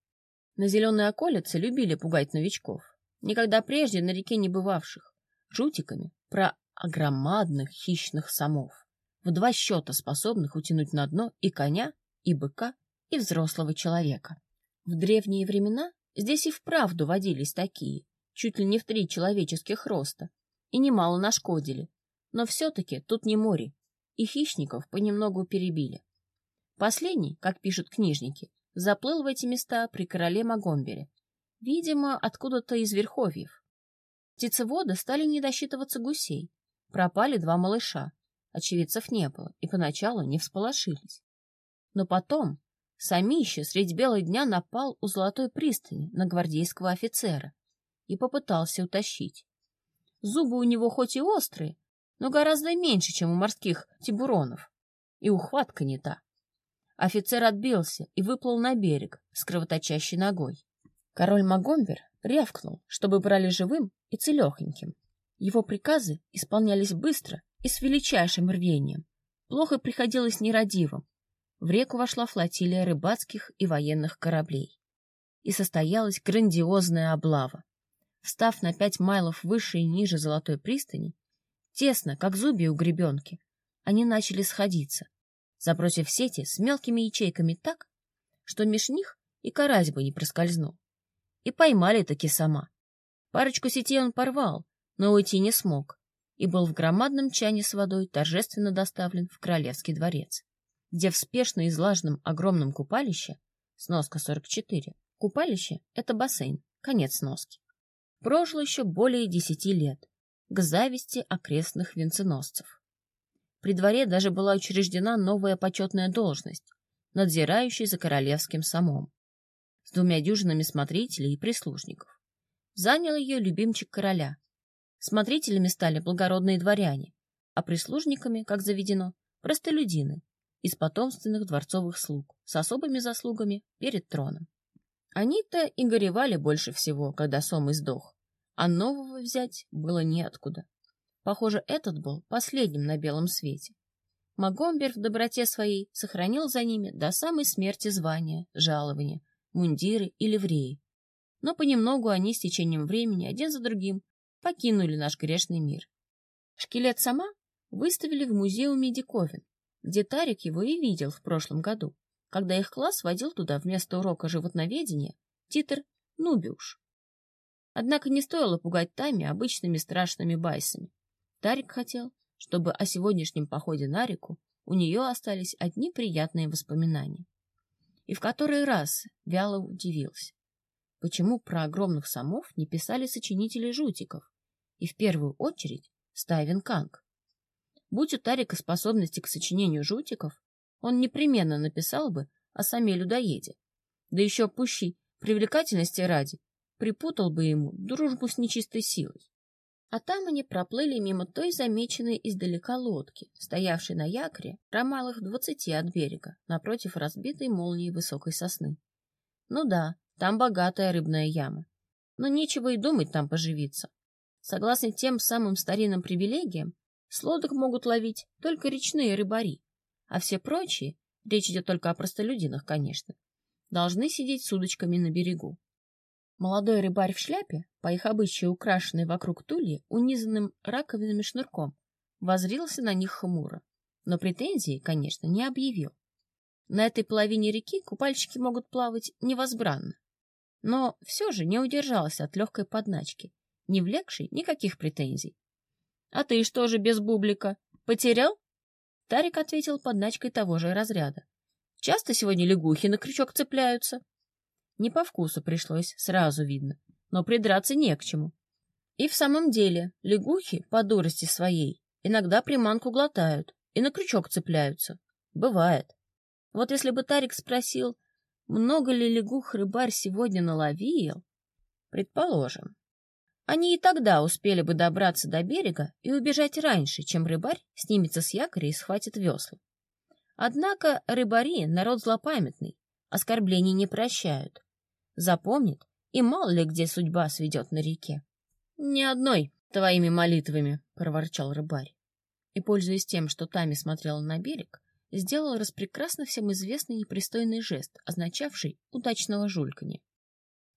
На зеленой околице любили пугать новичков, никогда прежде на реке не бывавших, жутиками про огромадных хищных самов, в два счета способных утянуть на дно и коня, и быка, и взрослого человека. В древние времена здесь и вправду водились такие, чуть ли не в три человеческих роста, и немало нашкодили. Но все-таки тут не море, и хищников понемногу перебили. Последний, как пишут книжники, заплыл в эти места при короле Магомбере, видимо, откуда-то из верховьев. Птицеводы стали не досчитываться гусей, пропали два малыша, очевидцев не было, и поначалу не всполошились. Но потом Самище средь бела дня напал у Золотой пристани на гвардейского офицера и попытался утащить. Зубы у него хоть и острые, но гораздо меньше, чем у морских тибуронов, и ухватка не та. Офицер отбился и выплыл на берег с кровоточащей ногой. Король Магомбер рявкнул, чтобы брали живым и целехоньким. Его приказы исполнялись быстро и с величайшим рвением. Плохо приходилось нерадивым. В реку вошла флотилия рыбацких и военных кораблей. И состоялась грандиозная облава. Встав на пять майлов выше и ниже Золотой пристани, тесно, как зубья у гребенки, они начали сходиться, забросив сети с мелкими ячейками так, что меж них и карась бы не проскользнул. И поймали таки сама. Парочку сетей он порвал, но уйти не смог, и был в громадном чане с водой торжественно доставлен в королевский дворец, где в спешно излаженном огромном купалище, сноска 44, купалище — это бассейн, конец сноски, прожил еще более десяти лет, к зависти окрестных венценосцев. При дворе даже была учреждена новая почетная должность, надзирающий за королевским самом, с двумя дюжинами смотрителей и прислужников. Занял ее любимчик короля. Смотрителями стали благородные дворяне, а прислужниками, как заведено, простолюдины из потомственных дворцовых слуг с особыми заслугами перед троном. Они-то и горевали больше всего, когда Сом издох, а нового взять было неоткуда. Похоже, этот был последним на белом свете. Магомбер в доброте своей сохранил за ними до самой смерти звания, жалования, мундиры и ливреи. Но понемногу они с течением времени один за другим покинули наш грешный мир. Шкелет сама выставили в музеуме диковин, где Тарик его и видел в прошлом году, когда их класс водил туда вместо урока животноведения титр «Нубиуш». Однако не стоило пугать Тами обычными страшными байсами. Тарик хотел, чтобы о сегодняшнем походе на реку у нее остались одни приятные воспоминания. И в который раз вяло удивился, почему про огромных самов не писали сочинители жутиков, и в первую очередь Стайвен Канг. Будь у Тарика способности к сочинению жутиков, он непременно написал бы о саме людоеде, да еще пущей привлекательности ради припутал бы ему дружбу с нечистой силой. А там они проплыли мимо той замеченной издалека лодки, стоявшей на якоре ромалах двадцати от берега, напротив разбитой молнии высокой сосны. Ну да, там богатая рыбная яма. Но нечего и думать там поживиться. Согласно тем самым старинным привилегиям, с лодок могут ловить только речные рыбари, а все прочие, речь идет только о простолюдинах, конечно, должны сидеть с удочками на берегу. Молодой рыбарь в шляпе, по их обычаю украшенный вокруг тульи, унизанным раковинами шнурком, возрился на них хмуро, но претензий, конечно, не объявил. На этой половине реки купальщики могут плавать невозбранно, но все же не удержался от легкой подначки, не влекшей никаких претензий. — А ты что же без бублика? Потерял? Тарик ответил подначкой того же разряда. — Часто сегодня лягухи на крючок цепляются? Не по вкусу пришлось, сразу видно, но придраться не к чему. И в самом деле, лягухи, по дурости своей, иногда приманку глотают и на крючок цепляются. Бывает. Вот если бы Тарик спросил, много ли лягух рыбарь сегодня наловил, предположим, они и тогда успели бы добраться до берега и убежать раньше, чем рыбарь снимется с якоря и схватит весла. Однако рыбари — народ злопамятный, оскорблений не прощают запомнит, и мало ли где судьба сведет на реке. — Ни одной твоими молитвами, — проворчал рыбарь. И пользуясь тем, что Тами смотрела на берег, сделал распрекрасно всем известный непристойный жест, означавший удачного жульканья.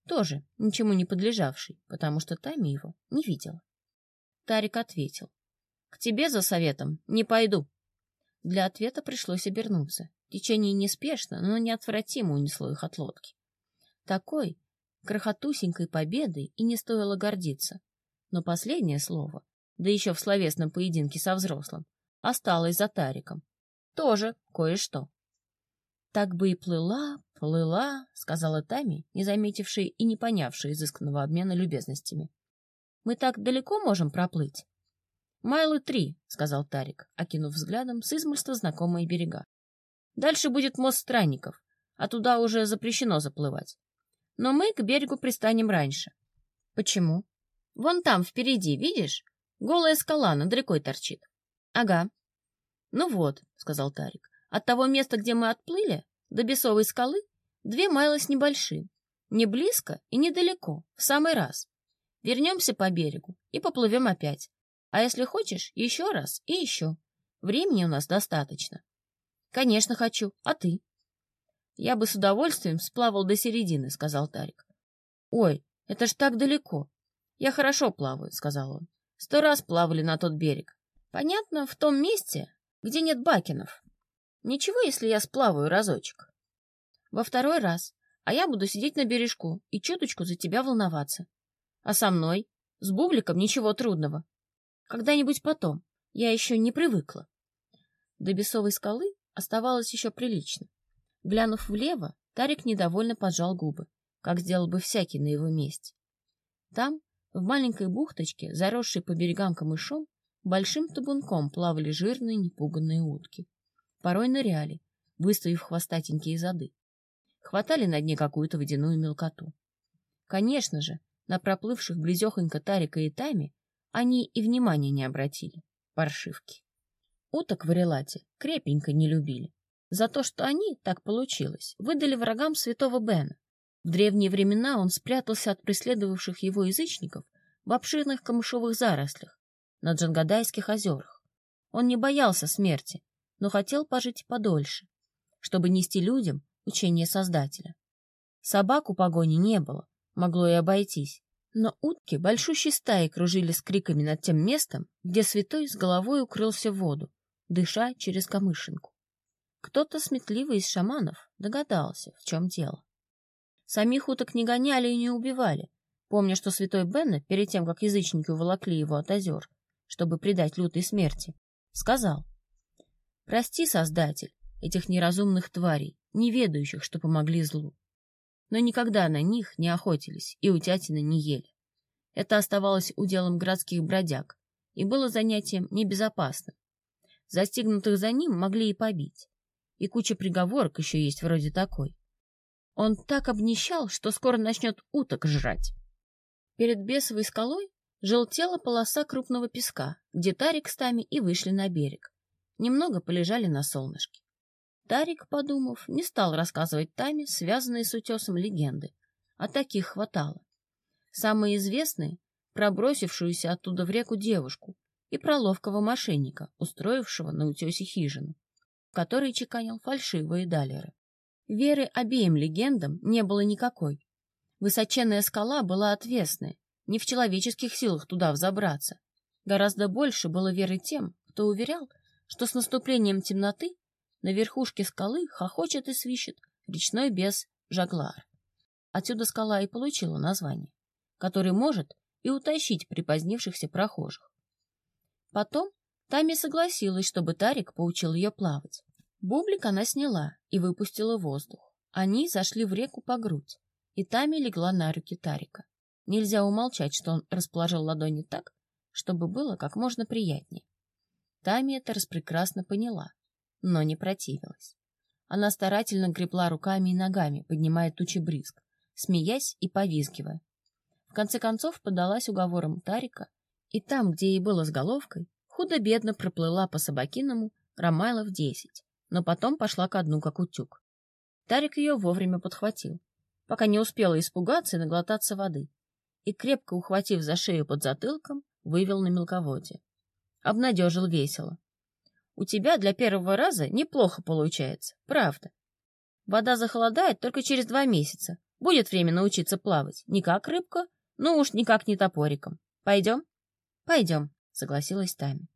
Тоже ничему не подлежавший, потому что Тами его не видела. Тарик ответил. — К тебе за советом не пойду. Для ответа пришлось обернуться. Течение неспешно, но неотвратимо унесло их от лодки. Такой крохотусенькой победой и не стоило гордиться. Но последнее слово, да еще в словесном поединке со взрослым, осталось за Тариком. Тоже кое-что. Так бы и плыла, плыла, сказала Тами, не заметившая и не понявшая изысканного обмена любезностями. Мы так далеко можем проплыть? Майлы три, сказал Тарик, окинув взглядом с измольства знакомые берега. Дальше будет мост странников, а туда уже запрещено заплывать. Но мы к берегу пристанем раньше. Почему? Вон там, впереди, видишь? Голая скала над рекой торчит. Ага. Ну вот, сказал Тарик. От того места, где мы отплыли, до Бесовой скалы, две майлы с небольшим. Не близко и недалеко, в самый раз. Вернемся по берегу и поплывем опять. А если хочешь, еще раз и еще. Времени у нас достаточно. Конечно, хочу. А ты? Я бы с удовольствием сплавал до середины, сказал Тарик. Ой, это ж так далеко. Я хорошо плаваю, сказал он. Сто раз плавали на тот берег. Понятно, в том месте, где нет бакенов. Ничего, если я сплаваю разочек. Во второй раз, а я буду сидеть на бережку и чуточку за тебя волноваться. А со мной? С бубликом ничего трудного. Когда-нибудь потом. Я еще не привыкла. До бесовой скалы оставалось еще прилично. Глянув влево, Тарик недовольно поджал губы, как сделал бы всякий на его месте. Там, в маленькой бухточке, заросшей по берегам камышом, большим табунком плавали жирные непуганные утки. Порой ныряли, выставив хвостатенькие зады. Хватали на дне какую-то водяную мелкоту. Конечно же, на проплывших близехонько Тарика и Тами они и внимания не обратили. Паршивки. Уток в Арелате крепенько не любили. За то, что они, так получилось, выдали врагам святого Бена. В древние времена он спрятался от преследовавших его язычников в обширных камышовых зарослях на Джангадайских озерах. Он не боялся смерти, но хотел пожить подольше, чтобы нести людям учение Создателя. Собак у погони не было, могло и обойтись, но утки большущей стаей кружили с криками над тем местом, где святой с головой укрылся в воду, дыша через камышинку. Кто-то сметливый из шаманов догадался, в чем дело. Самих уток не гоняли и не убивали, помня, что святой Бенна, перед тем, как язычники уволокли его от озер, чтобы предать лютой смерти, сказал, «Прости, Создатель, этих неразумных тварей, не ведающих, что помогли злу. Но никогда на них не охотились и утятины не ели. Это оставалось уделом городских бродяг и было занятием небезопасным, Застигнутых за ним могли и побить. И куча приговорок еще есть вроде такой. Он так обнищал, что скоро начнет уток жрать. Перед бесовой скалой желтела полоса крупного песка, где Тарик с Тами и вышли на берег. Немного полежали на солнышке. Тарик, подумав, не стал рассказывать Таме связанные с утесом легенды, а таких хватало. Самые известные — пробросившуюся оттуда в реку девушку, и про ловкого мошенника, устроившего на утесе хижину, который чеканил фальшивые далеры. Веры обеим легендам не было никакой. Высоченная скала была отвесная, не в человеческих силах туда взобраться. Гораздо больше было веры тем, кто уверял, что с наступлением темноты на верхушке скалы хохочет и свищет речной бес Жаглар. Отсюда скала и получила название, который может и утащить припозднившихся прохожих. Потом Тами согласилась, чтобы Тарик поучил ее плавать. Бублик она сняла и выпустила воздух. Они зашли в реку по грудь, и Тами легла на руки Тарика. Нельзя умолчать, что он расположил ладони так, чтобы было как можно приятнее. Тами это распрекрасно поняла, но не противилась. Она старательно гребла руками и ногами, поднимая тучи брызг, смеясь и повизгивая. В конце концов подалась уговорам Тарика и там, где ей было с головкой, худо-бедно проплыла по Собакиному Ромайлов десять, но потом пошла ко дну, как утюг. Тарик ее вовремя подхватил, пока не успела испугаться и наглотаться воды, и, крепко ухватив за шею под затылком, вывел на мелководье. Обнадежил весело. У тебя для первого раза неплохо получается, правда. Вода захолодает только через два месяца. Будет время научиться плавать. Не как рыбка, ну уж никак не топориком. Пойдем? Пойдем, согласилась Тами.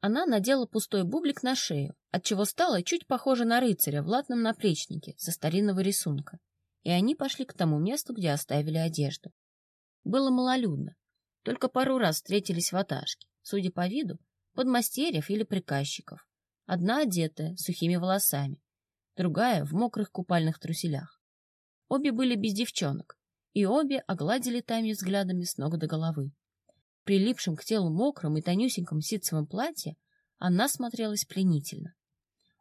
Она надела пустой бублик на шею, отчего стала чуть похожа на рыцаря в латном наплечнике со старинного рисунка. И они пошли к тому месту, где оставили одежду. Было малолюдно. Только пару раз встретились ваташки. Судя по виду, подмастерьев или приказчиков. Одна одетая, сухими волосами, другая в мокрых купальных труселях. Обе были без девчонок, и обе огладили Тами взглядами с ног до головы. Прилипшим к телу мокром и тонюсеньком ситцевом платье она смотрелась пленительно.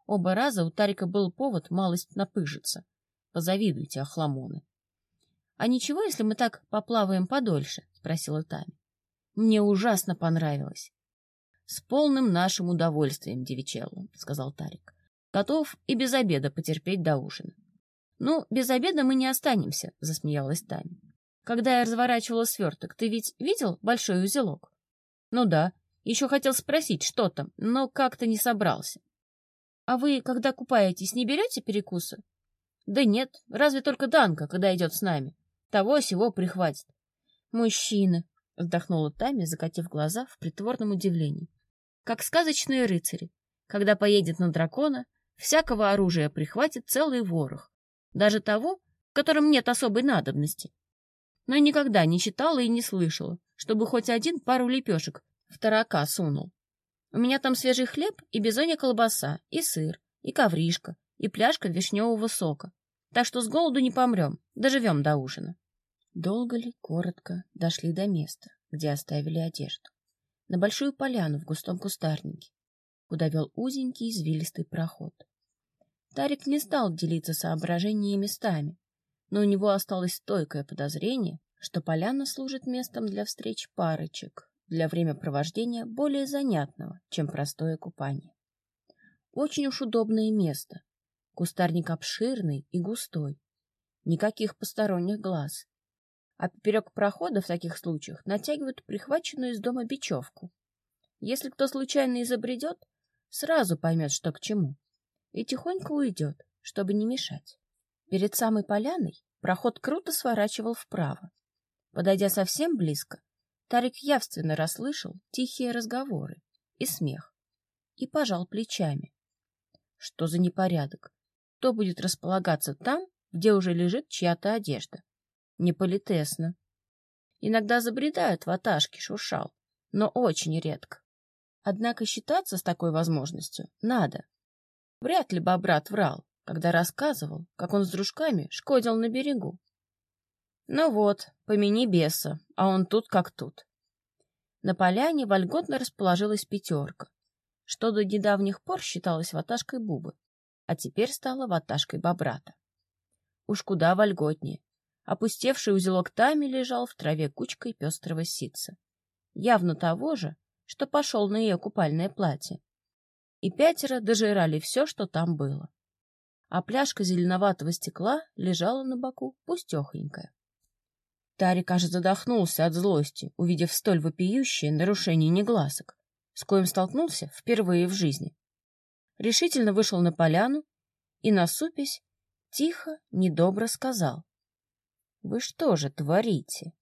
Оба раза у Тарика был повод малость напыжиться. Позавидуйте, охламоны. — А ничего, если мы так поплаваем подольше? — спросила Тами. — Мне ужасно понравилось. — С полным нашим удовольствием, девичелло, — сказал Тарик. — Готов и без обеда потерпеть до ужина. — Ну, без обеда мы не останемся, — засмеялась Тами. — Когда я разворачивала сверток, ты ведь видел большой узелок? — Ну да. Еще хотел спросить, что там, но как-то не собрался. — А вы, когда купаетесь, не берете перекуса? — Да нет, разве только Данка, когда идет с нами. Того всего прихватит. — Мужчины, — вздохнула Тами, закатив глаза в притворном удивлении. — Как сказочные рыцари. Когда поедет на дракона, всякого оружия прихватит целый ворох. Даже того, в нет особой надобности. Но никогда не читала и не слышала, чтобы хоть один пару лепешек в тарака сунул. У меня там свежий хлеб и бизонья колбаса, и сыр, и ковришка, и пляжка вишневого сока. Так что с голоду не помрем, доживем до ужина. Долго ли, коротко, дошли до места, где оставили одежду. На большую поляну в густом кустарнике, куда вел узенький извилистый проход. Тарик не стал делиться соображениями местами, но у него осталось стойкое подозрение, что поляна служит местом для встреч парочек, для времяпровождения более занятного, чем простое купание. Очень уж удобное место. Кустарник обширный и густой. Никаких посторонних глаз а поперек прохода в таких случаях натягивают прихваченную из дома бечевку. Если кто случайно изобретет, сразу поймет, что к чему, и тихонько уйдет, чтобы не мешать. Перед самой поляной проход круто сворачивал вправо. Подойдя совсем близко, Тарик явственно расслышал тихие разговоры и смех и пожал плечами. Что за непорядок? Кто будет располагаться там, где уже лежит чья-то одежда? Неполитесно. Иногда забредают ваташки, шуршал, но очень редко. Однако считаться с такой возможностью надо. Вряд ли Бобрат врал, когда рассказывал, как он с дружками шкодил на берегу. Ну вот, помяни беса, а он тут как тут. На поляне вольготно расположилась пятерка, что до недавних пор считалось ваташкой Бубы, а теперь стала ваташкой Бобрата. Уж куда вольготнее. Опустевший узелок Тами лежал в траве кучкой пестрого ситца. Явно того же, что пошел на ее купальное платье. И пятеро дожирали все, что там было. А пляжка зеленоватого стекла лежала на боку пустехонькая. Тарик аж задохнулся от злости, увидев столь вопиющее нарушение негласок, с коим столкнулся впервые в жизни. Решительно вышел на поляну и, насупясь, тихо, недобро сказал. Вы что же творите?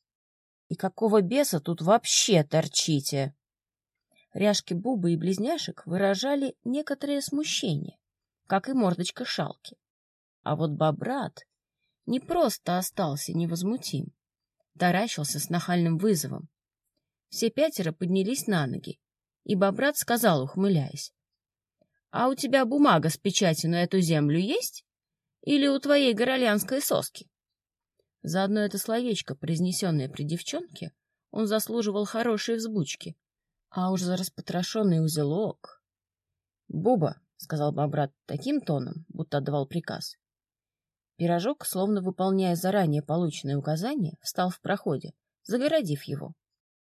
И какого беса тут вообще торчите? Ряжки Бубы и близняшек выражали некоторое смущение, как и мордочка шалки. А вот Бобрат не просто остался невозмутим, таращился с нахальным вызовом. Все пятеро поднялись на ноги, и Бобрат сказал, ухмыляясь, «А у тебя бумага с печатью на эту землю есть? Или у твоей горолянской соски?» За одно это словечко, произнесенное при девчонке, он заслуживал хорошей взбучки. А уж за распотрошенный узелок... — Буба, — сказал Бобрат таким тоном, будто отдавал приказ. Пирожок, словно выполняя заранее полученные указания, встал в проходе, загородив его.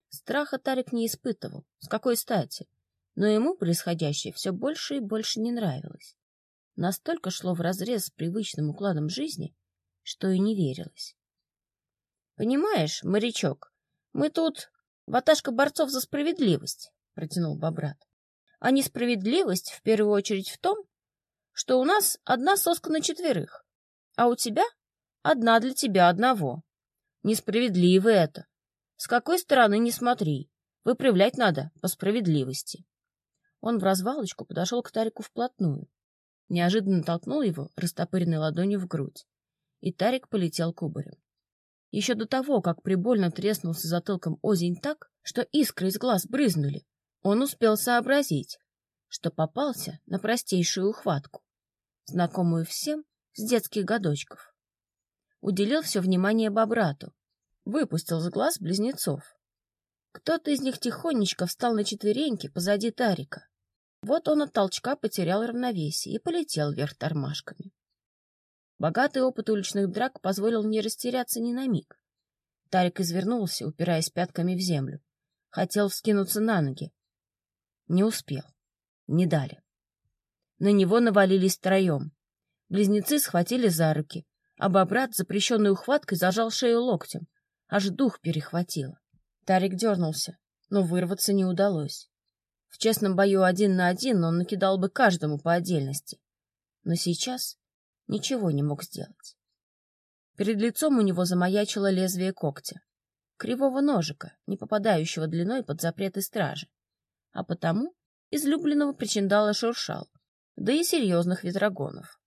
Страха Тарик не испытывал, с какой стати, но ему происходящее все больше и больше не нравилось. Настолько шло вразрез с привычным укладом жизни, что и не верилось. Понимаешь, морячок, мы тут ваташка борцов за справедливость, протянул Бобрат. А несправедливость в первую очередь в том, что у нас одна соска на четверых, а у тебя одна для тебя одного. Несправедливо это. С какой стороны не смотри, выправлять надо по справедливости. Он в развалочку подошел к Тарику вплотную, неожиданно толкнул его растопыренной ладонью в грудь, и Тарик полетел кубарем. Еще до того, как прибольно треснулся затылком озень так, что искры из глаз брызнули, он успел сообразить, что попался на простейшую ухватку, знакомую всем с детских годочков. Уделил все внимание Бобрату, выпустил с глаз близнецов. Кто-то из них тихонечко встал на четвереньки позади Тарика. Вот он от толчка потерял равновесие и полетел вверх тормашками. Богатый опыт уличных драк позволил не растеряться ни на миг. Тарик извернулся, упираясь пятками в землю. Хотел вскинуться на ноги. Не успел. Не дали. На него навалились втроем. Близнецы схватили за руки, а бобрат запрещенной ухваткой зажал шею локтем. Аж дух перехватило. Тарик дернулся, но вырваться не удалось. В честном бою один на один он накидал бы каждому по отдельности. Но сейчас ничего не мог сделать. Перед лицом у него замаячило лезвие когтя, кривого ножика, не попадающего длиной под запреты стражи, а потому излюбленного причиндала шуршал, да и серьезных ветрогонов.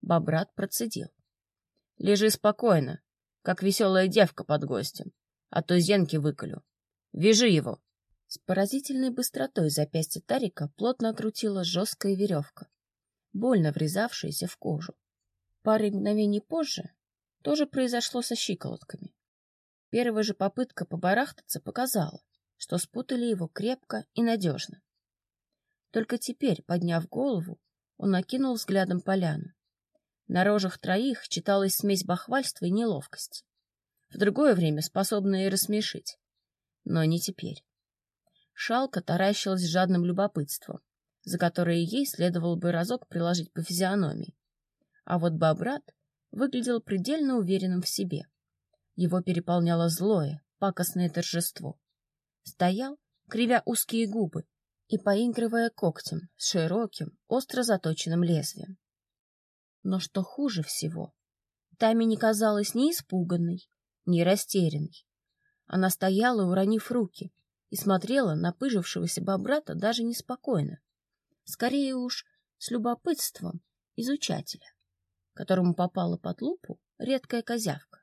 Бобрат процедил. — Лежи спокойно, как веселая девка под гостем, а то зенки выколю. Вяжи его. С поразительной быстротой запястье Тарика плотно окрутила жесткая веревка, больно врезавшаяся в кожу. Пары мгновений позже тоже произошло со щиколотками. Первая же попытка побарахтаться показала, что спутали его крепко и надежно. Только теперь, подняв голову, он накинул взглядом поляну. На рожах троих читалась смесь бахвальства и неловкости. В другое время способная и рассмешить. Но не теперь. Шалка таращилась с жадным любопытством, за которое ей следовало бы разок приложить по физиономии. А вот Бобрат выглядел предельно уверенным в себе. Его переполняло злое, пакостное торжество. Стоял, кривя узкие губы, и поигрывая когтем с широким, остро заточенным лезвием. Но что хуже всего, Тами не казалась ни испуганной, ни растерянной. Она стояла, уронив руки, и смотрела на пыжившегося бобрата даже неспокойно, скорее уж с любопытством изучателя, которому попала под лупу редкая козявка.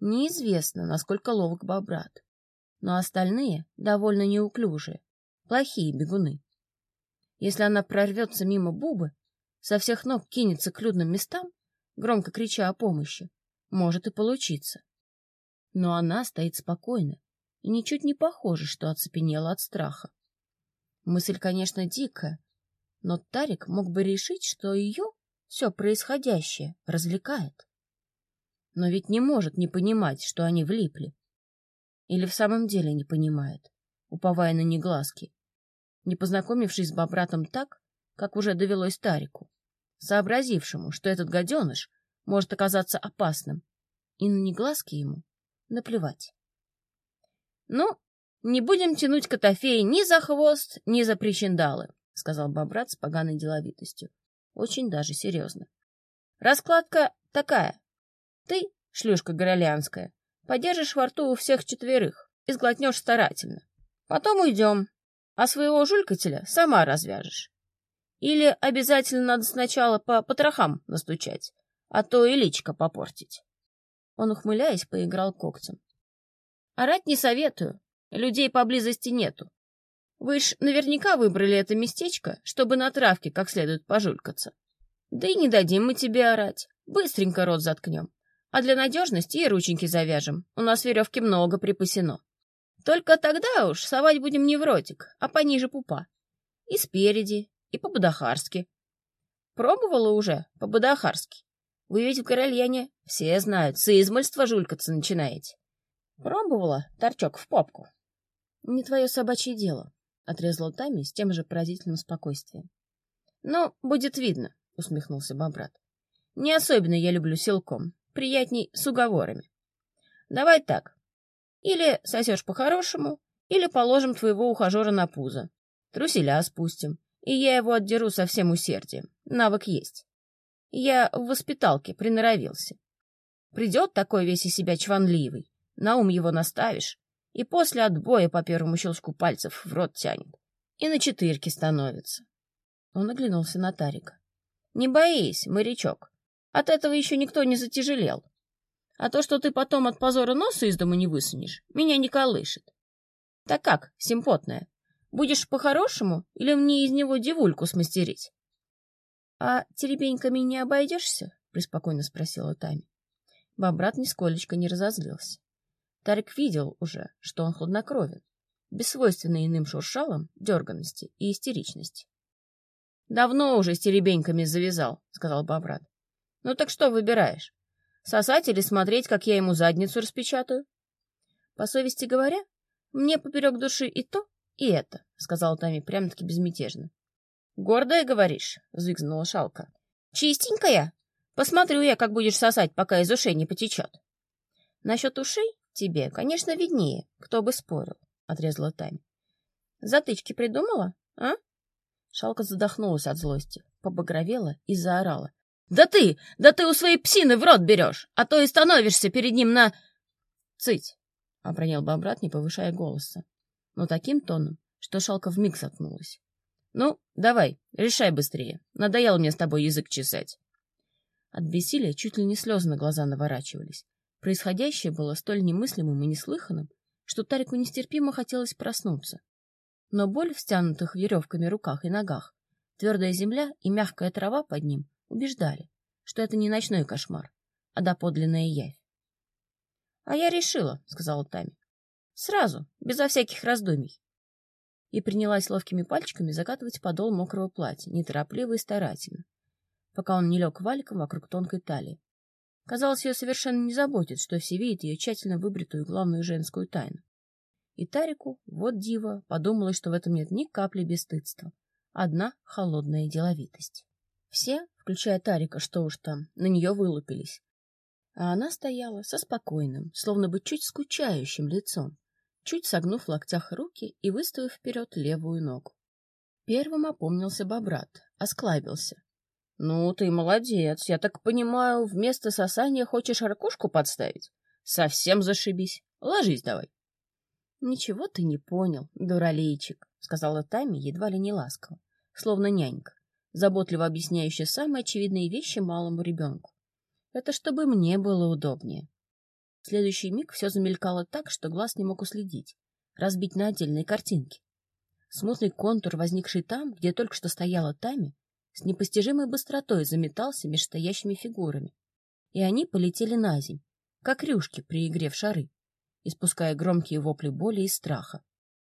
Неизвестно, насколько ловок бобрат, но остальные довольно неуклюжие, плохие бегуны. Если она прорвется мимо Бубы, со всех ног кинется к людным местам, громко крича о помощи, может и получиться. Но она стоит спокойно и ничуть не похоже, что оцепенела от страха. Мысль, конечно, дикая, но Тарик мог бы решить, что ее все происходящее развлекает. Но ведь не может не понимать, что они влипли. Или в самом деле не понимает, уповая на негласки, не познакомившись с Бобратом так, как уже довелось Тарику, сообразившему, что этот гаденыш может оказаться опасным, и на негласки ему наплевать. — Ну, не будем тянуть Котофея ни за хвост, ни за причиндалы, — сказал Бобрат с поганой деловитостью. Очень даже серьезно. — Раскладка такая. Ты, шлюшка горолянская, подержишь во рту у всех четверых и сглотнешь старательно. Потом уйдем, а своего жулькателя сама развяжешь. Или обязательно надо сначала по потрохам настучать, а то и личко попортить. Он, ухмыляясь, поиграл когтем. Орать не советую, людей поблизости нету. Вы ж наверняка выбрали это местечко, чтобы на травке как следует пожулькаться. Да и не дадим мы тебе орать, быстренько рот заткнем. А для надежности и рученьки завяжем, у нас веревки много припасено. Только тогда уж совать будем не в ротик, а пониже пупа. И спереди, и по-бадахарски. Пробовала уже по-бадахарски? Вы ведь в Корольяне все знают, с измольства жулькаться начинаете. Пробовала торчок в попку? Не твое собачье дело, — отрезала Тами с тем же поразительным спокойствием. Ну, будет видно, — усмехнулся Бобрат. Не особенно я люблю силком, приятней с уговорами. Давай так, или сосешь по-хорошему, или положим твоего ухажера на пузо. Труселя спустим, и я его отдеру со всем усердием. Навык есть. Я в воспиталке приноровился. Придет такой весь из себя чванливый, на ум его наставишь, и после отбоя по первому щелчку пальцев в рот тянет. И на четырке становится. Он оглянулся на Тарика. — Не боись, морячок. От этого еще никто не затяжелел. А то, что ты потом от позора носа из дома не высунешь, меня не колышет. Так как, симпотная, будешь по-хорошему или мне из него девульку смастерить? — А теребеньками не обойдешься? — преспокойно спросила Тами. Бобрат нисколечко не разозлился. Тарик видел уже, что он хладнокровен, без свойственной иным шуршалам, дерганности и истеричности. — Давно уже с теребеньками завязал, — сказал Бобрат. — Ну так что выбираешь? Сосать или смотреть, как я ему задницу распечатаю? — По совести говоря, мне поперек души и то, и это, — сказал Тами прямо-таки безмятежно. — Гордая, говоришь? — взвизгнула Шалка. — Чистенькая? Посмотрю я, как будешь сосать, пока из ушей не потечет. — Насчет ушей тебе, конечно, виднее, кто бы спорил, — отрезала Тами. — Затычки придумала, а? Шалка задохнулась от злости, побагровела и заорала. — Да ты, да ты у своей псины в рот берешь, а то и становишься перед ним на... — Цыть! — обронил Бобрат, не повышая голоса, но таким тоном, что Шалка вмиг заткнулась. — Ну, давай, решай быстрее. Надоело мне с тобой язык чесать. От бессилия чуть ли не слезы на глаза наворачивались. Происходящее было столь немыслимым и неслыханным, что Тарику нестерпимо хотелось проснуться. Но боль в стянутых веревками руках и ногах, твердая земля и мягкая трава под ним убеждали, что это не ночной кошмар, а доподлинная явь. — А я решила, — сказала Тами. — Сразу, безо всяких раздумий. И принялась ловкими пальчиками закатывать подол мокрого платья, неторопливо и старательно, пока он не лег валиком вокруг тонкой талии. Казалось, ее совершенно не заботит, что все видят ее тщательно выбритую главную женскую тайну. И Тарику, вот диво, подумалось, что в этом нет ни капли бесстыдства. Одна холодная деловитость. Все, включая Тарика, что уж там, на нее вылупились. А она стояла со спокойным, словно бы чуть скучающим лицом, чуть согнув в локтях руки и выставив вперед левую ногу. Первым опомнился Бобрат, осклабился, ну, ты молодец. Я так понимаю, вместо сосания хочешь ракушку подставить? Совсем зашибись. Ложись давай. Ничего ты не понял, дуралейчик, сказала Тами едва ли не ласково, словно нянька, заботливо объясняющая самые очевидные вещи малому ребенку. Это чтобы мне было удобнее. В следующий миг все замелькало так, что глаз не мог уследить, разбить на отдельные картинки. Смутный контур, возникший там, где только что стояла Тами, с непостижимой быстротой заметался меж стоящими фигурами, и они полетели на земь, как рюшки при игре в шары, испуская громкие вопли боли и страха.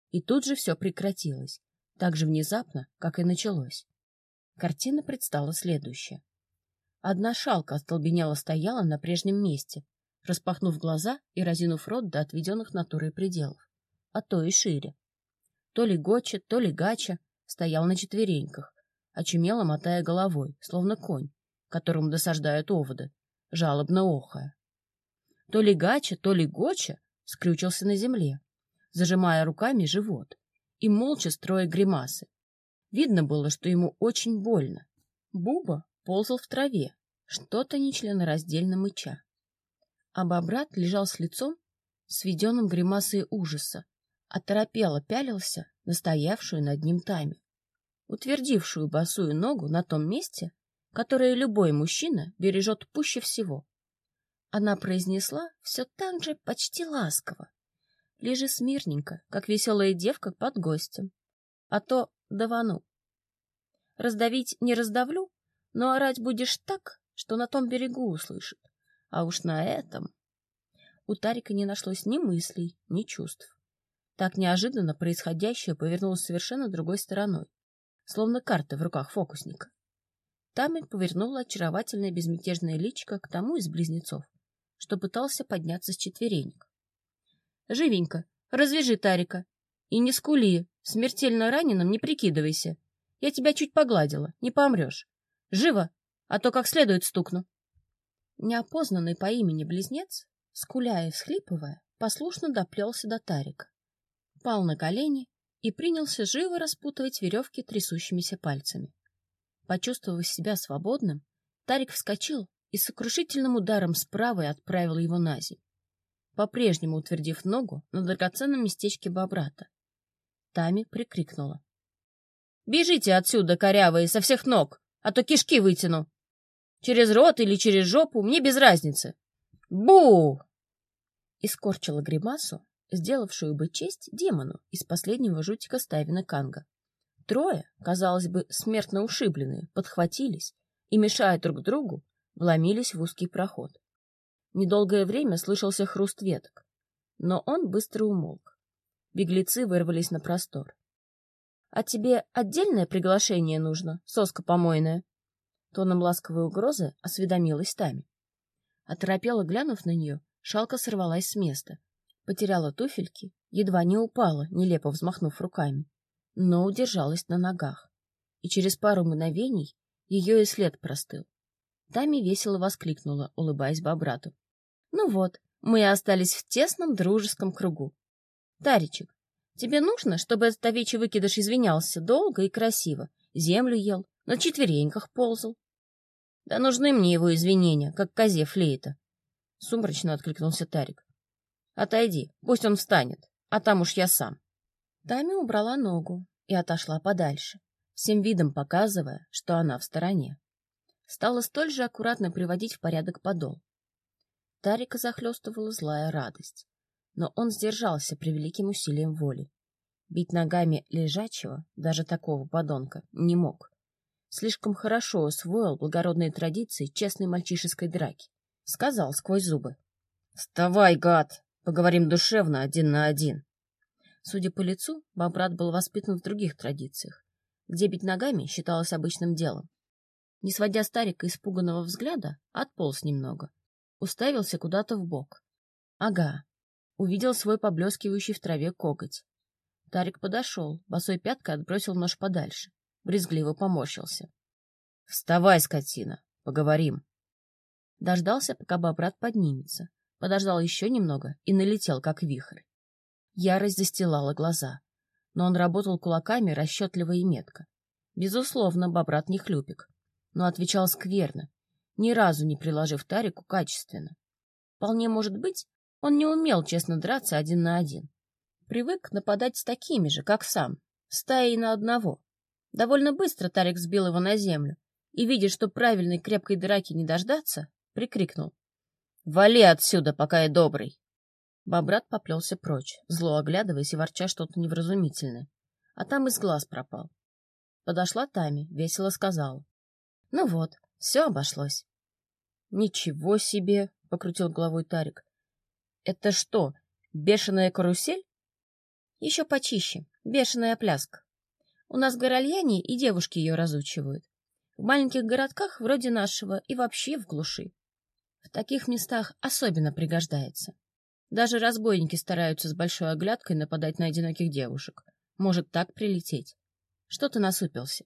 И тут же все прекратилось, так же внезапно, как и началось. Картина предстала следующая. Одна шалка остолбенела стояла на прежнем месте, распахнув глаза и разинув рот до отведенных натурой пределов, а то и шире. То ли Гоча, то ли Гача стоял на четвереньках, очумело мотая головой, словно конь, которому досаждают оводы, жалобно охая. То ли Гача, то ли Гоча скрючился на земле, зажимая руками живот и молча строя гримасы. Видно было, что ему очень больно. Буба ползал в траве, что-то нечленораздельно мыча. А Бобрат лежал с лицом, сведенным гримасой ужаса, оторопело пялился на стоявшую над ним тайме утвердившую босую ногу на том месте, которое любой мужчина бережет пуще всего. Она произнесла все так же почти ласково. Лежи смирненько, как веселая девка под гостем. А то давану. Раздавить не раздавлю, но орать будешь так, что на том берегу услышит. А уж на этом... У Тарика не нашлось ни мыслей, ни чувств. Так неожиданно происходящее повернулось совершенно другой стороной словно карта в руках фокусника. Тамель повернула очаровательное безмятежное личико к тому из близнецов, что пытался подняться с четверенек. — Живенько, развяжи Тарика. И не скули, смертельно раненым не прикидывайся. Я тебя чуть погладила, не помрешь. Живо, а то как следует стукну. Неопознанный по имени близнец, скуляя и всхлипывая, послушно доплелся до Тарика. Пал на колени и принялся живо распутывать веревки трясущимися пальцами. Почувствовав себя свободным, Тарик вскочил и сокрушительным ударом с правой отправил его на землю, по-прежнему утвердив ногу на драгоценном местечке Бобрата. Тами прикрикнула. — Бежите отсюда, корявые, со всех ног, а то кишки вытяну. Через рот или через жопу, мне без разницы. Бу! И скорчила гримасу, сделавшую бы честь демону из последнего жутика Ставина Канга. Трое, казалось бы, смертно ушибленные, подхватились и, мешая друг другу, вломились в узкий проход. Недолгое время слышался хруст веток, но он быстро умолк. Беглецы вырвались на простор. — А тебе отдельное приглашение нужно, соска помойная? Тоном ласковой угрозы осведомилась Тами. Оторопела, глянув на нее, шалка сорвалась с места, потеряла туфельки, едва не упала, нелепо взмахнув руками, но удержалась на ногах. И через пару мгновений ее и след простыл. Тами весело воскликнула, улыбаясь Бобрату. — Ну вот, мы остались в тесном дружеском кругу. Таричек, тебе нужно, чтобы этот овечий выкидыш извинялся долго и красиво, землю ел, на четвереньках ползал? — Да нужны мне его извинения, как козе флейта. Сумрачно откликнулся Тарик. — Отойди, пусть он встанет, а там уж я сам. Тами убрала ногу и отошла подальше, всем видом показывая, что она в стороне стала столь же аккуратно приводить в порядок подол. Тарика захлестывала злая радость, но он сдержался при великим усилием воли. Бить ногами лежачего, даже такого подонка, не мог. Слишком хорошо усвоил благородные традиции честной мальчишеской драки. Сказал сквозь зубы. — Вставай, гад! Поговорим душевно, один на один. Судя по лицу, Бобрат был воспитан в других традициях, где бить ногами считалось обычным делом. Не сводя старика испуганного взгляда, отполз немного. Уставился куда-то в бок. Ага, увидел свой поблескивающий в траве коготь. Тарик подошел, босой пяткой отбросил нож подальше. Брезгливо поморщился. — Вставай, скотина, поговорим. Дождался, пока бобрат поднимется. Подождал еще немного и налетел, как вихрь. Ярость застилала глаза. Но он работал кулаками расчетливо и метко. Безусловно, бобрат не хлюпик но отвечал скверно, ни разу не приложив Тарику качественно. Вполне может быть, он не умел честно драться один на один. Привык нападать с такими же, как сам, стаей на одного. Довольно быстро Тарик сбил его на землю и, видя, что правильной крепкой драки не дождаться, прикрикнул. — Вали отсюда, пока я добрый! Бобрат поплелся прочь, зло оглядываясь и ворча что-то невразумительное. А там из глаз пропал. Подошла Тами, весело сказала. Ну вот, все обошлось. — Ничего себе! — покрутил головой Тарик. — Это что, бешеная карусель? — Еще почище. Бешеная пляска. У нас в Горальяне и девушки ее разучивают. В маленьких городках вроде нашего и вообще в глуши. В таких местах особенно пригождается. Даже разбойники стараются с большой оглядкой нападать на одиноких девушек. Может так прилететь. Что ты насупился?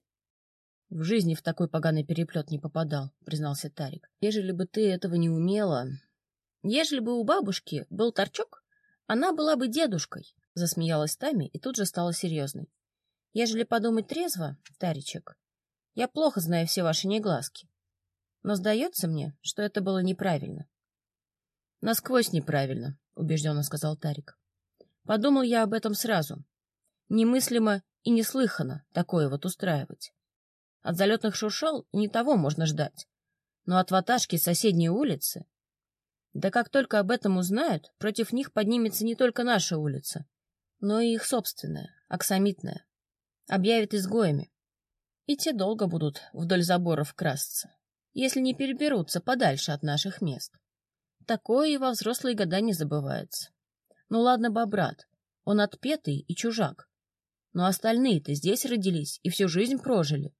В жизни в такой поганый переплет не попадал, признался Тарик. Ежели бы ты этого не умела... Ежели бы у бабушки был торчок, она была бы дедушкой, засмеялась Тами и тут же стала серьезной. Ежели подумать трезво, Таричек, я плохо знаю все ваши негласки. Но сдается мне, что это было неправильно. Насквозь неправильно, убежденно сказал Тарик. Подумал я об этом сразу. Немыслимо и неслыханно такое вот устраивать. От залетных шуршал не того можно ждать. Но от ваташки соседней улицы... Да как только об этом узнают, против них поднимется не только наша улица, но и их собственная, аксамитная. Объявят изгоями. И те долго будут вдоль заборов красться, если не переберутся подальше от наших мест. Такое и во взрослые года не забывается. Ну ладно, Бобрат, он отпетый и чужак. Но остальные-то здесь родились и всю жизнь прожили.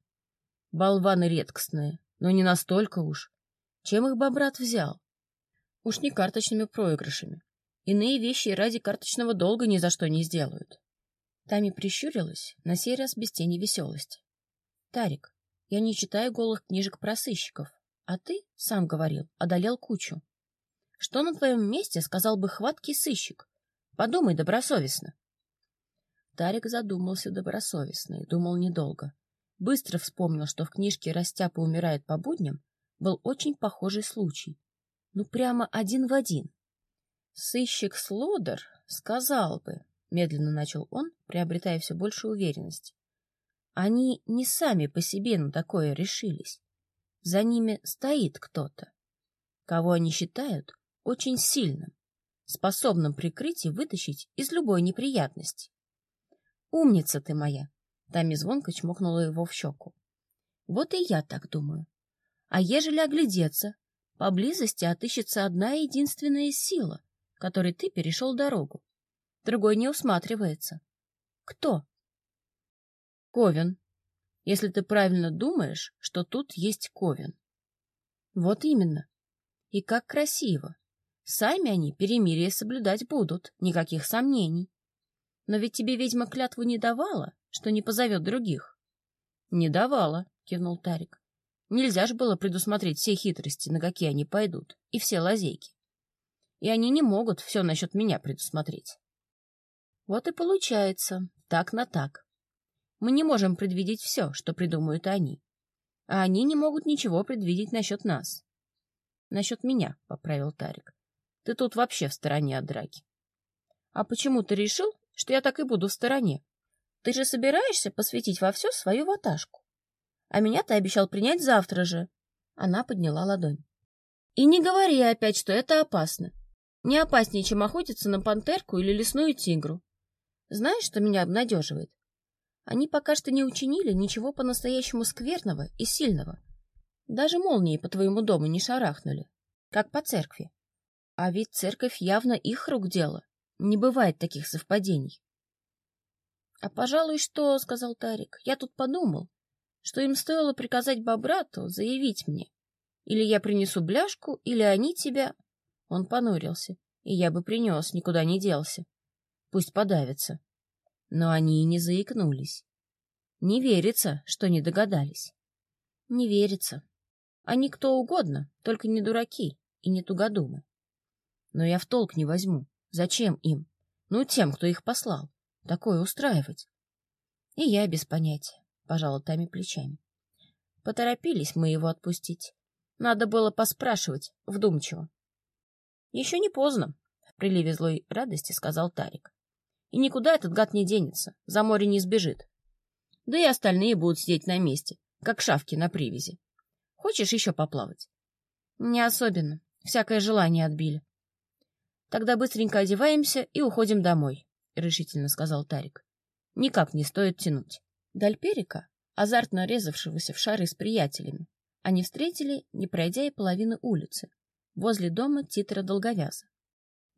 Болваны редкостные, но не настолько уж. Чем их бобрат взял? Уж не карточными проигрышами. Иные вещи ради карточного долга ни за что не сделают. Тами прищурилась, на сей раз без тени веселости. — Тарик, я не читаю голых книжек про сыщиков, а ты, сам говорил, одолел кучу. Что на твоем месте сказал бы хваткий сыщик? Подумай добросовестно. Тарик задумался добросовестно и думал недолго. Быстро вспомнил, что в книжке «Растяпа умирает по будням» был очень похожий случай. Ну, прямо один в один. Сыщик Слодер сказал бы, медленно начал он, приобретая все больше уверенности. Они не сами по себе на такое решились. За ними стоит кто-то, кого они считают очень сильным, способным прикрыть и вытащить из любой неприятности. Умница ты моя! Тами звонко чмокнула его в щеку. Вот и я так думаю. А ежели оглядеться, поблизости отыщется одна единственная сила, которой ты перешел дорогу. Другой не усматривается. Кто? Ковен. Если ты правильно думаешь, что тут есть Ковен. Вот именно. И как красиво. Сами они перемирие соблюдать будут, никаких сомнений. Но ведь тебе ведьма клятву не давала, что не позовет других. — Не давала, — кивнул Тарик. Нельзя же было предусмотреть все хитрости, на какие они пойдут, и все лазейки. И они не могут все насчет меня предусмотреть. Вот и получается, так на так. Мы не можем предвидеть все, что придумают они. А они не могут ничего предвидеть насчет нас. Насчет меня, — поправил Тарик. Ты тут вообще в стороне от драки. А почему ты решил, что я так и буду в стороне? Ты же собираешься посвятить во все свою ваташку. А меня ты обещал принять завтра же. Она подняла ладонь. И не говори опять, что это опасно. Не опаснее, чем охотиться на пантерку или лесную тигру. Знаешь, что меня обнадеживает? Они пока что не учинили ничего по-настоящему скверного и сильного. Даже молнии по твоему дому не шарахнули, как по церкви. А ведь церковь явно их рук дело. Не бывает таких совпадений. — А пожалуй, что, — сказал Тарик, — я тут подумал, что им стоило приказать Бобрату заявить мне. Или я принесу бляшку, или они тебя... Он понурился, и я бы принес, никуда не делся. Пусть подавятся но они и не заикнулись. Не верится, что не догадались. Не верится. Они кто угодно, только не дураки и не тугодумы. Но я в толк не возьму. Зачем им? Ну, тем, кто их послал. Такое устраивать. И я без понятия, пожала Тами плечами. Поторопились мы его отпустить. Надо было поспрашивать, вдумчиво. Еще не поздно, в приливе злой радости сказал Тарик. И никуда этот гад не денется, за море не сбежит. Да и остальные будут сидеть на месте, как шавки на привязи. Хочешь еще поплавать? Не особенно. Всякое желание отбили. Тогда быстренько одеваемся и уходим домой, — решительно сказал Тарик. Никак не стоит тянуть. Дальперика, азартно резавшегося в шары с приятелями, они встретили, не пройдя и половины улицы, возле дома Титра Долговяза.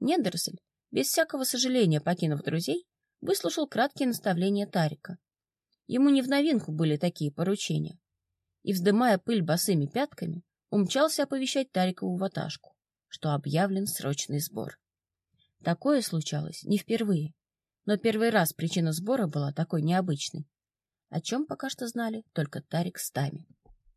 Недоросль без всякого сожаления покинув друзей, выслушал краткие наставления Тарика. Ему не в новинку были такие поручения. И, вздымая пыль босыми пятками, умчался оповещать Тарикову ваташку, что объявлен срочный сбор. Такое случалось не впервые, но первый раз причина сбора была такой необычной, о чем пока что знали только Тарик с Тами.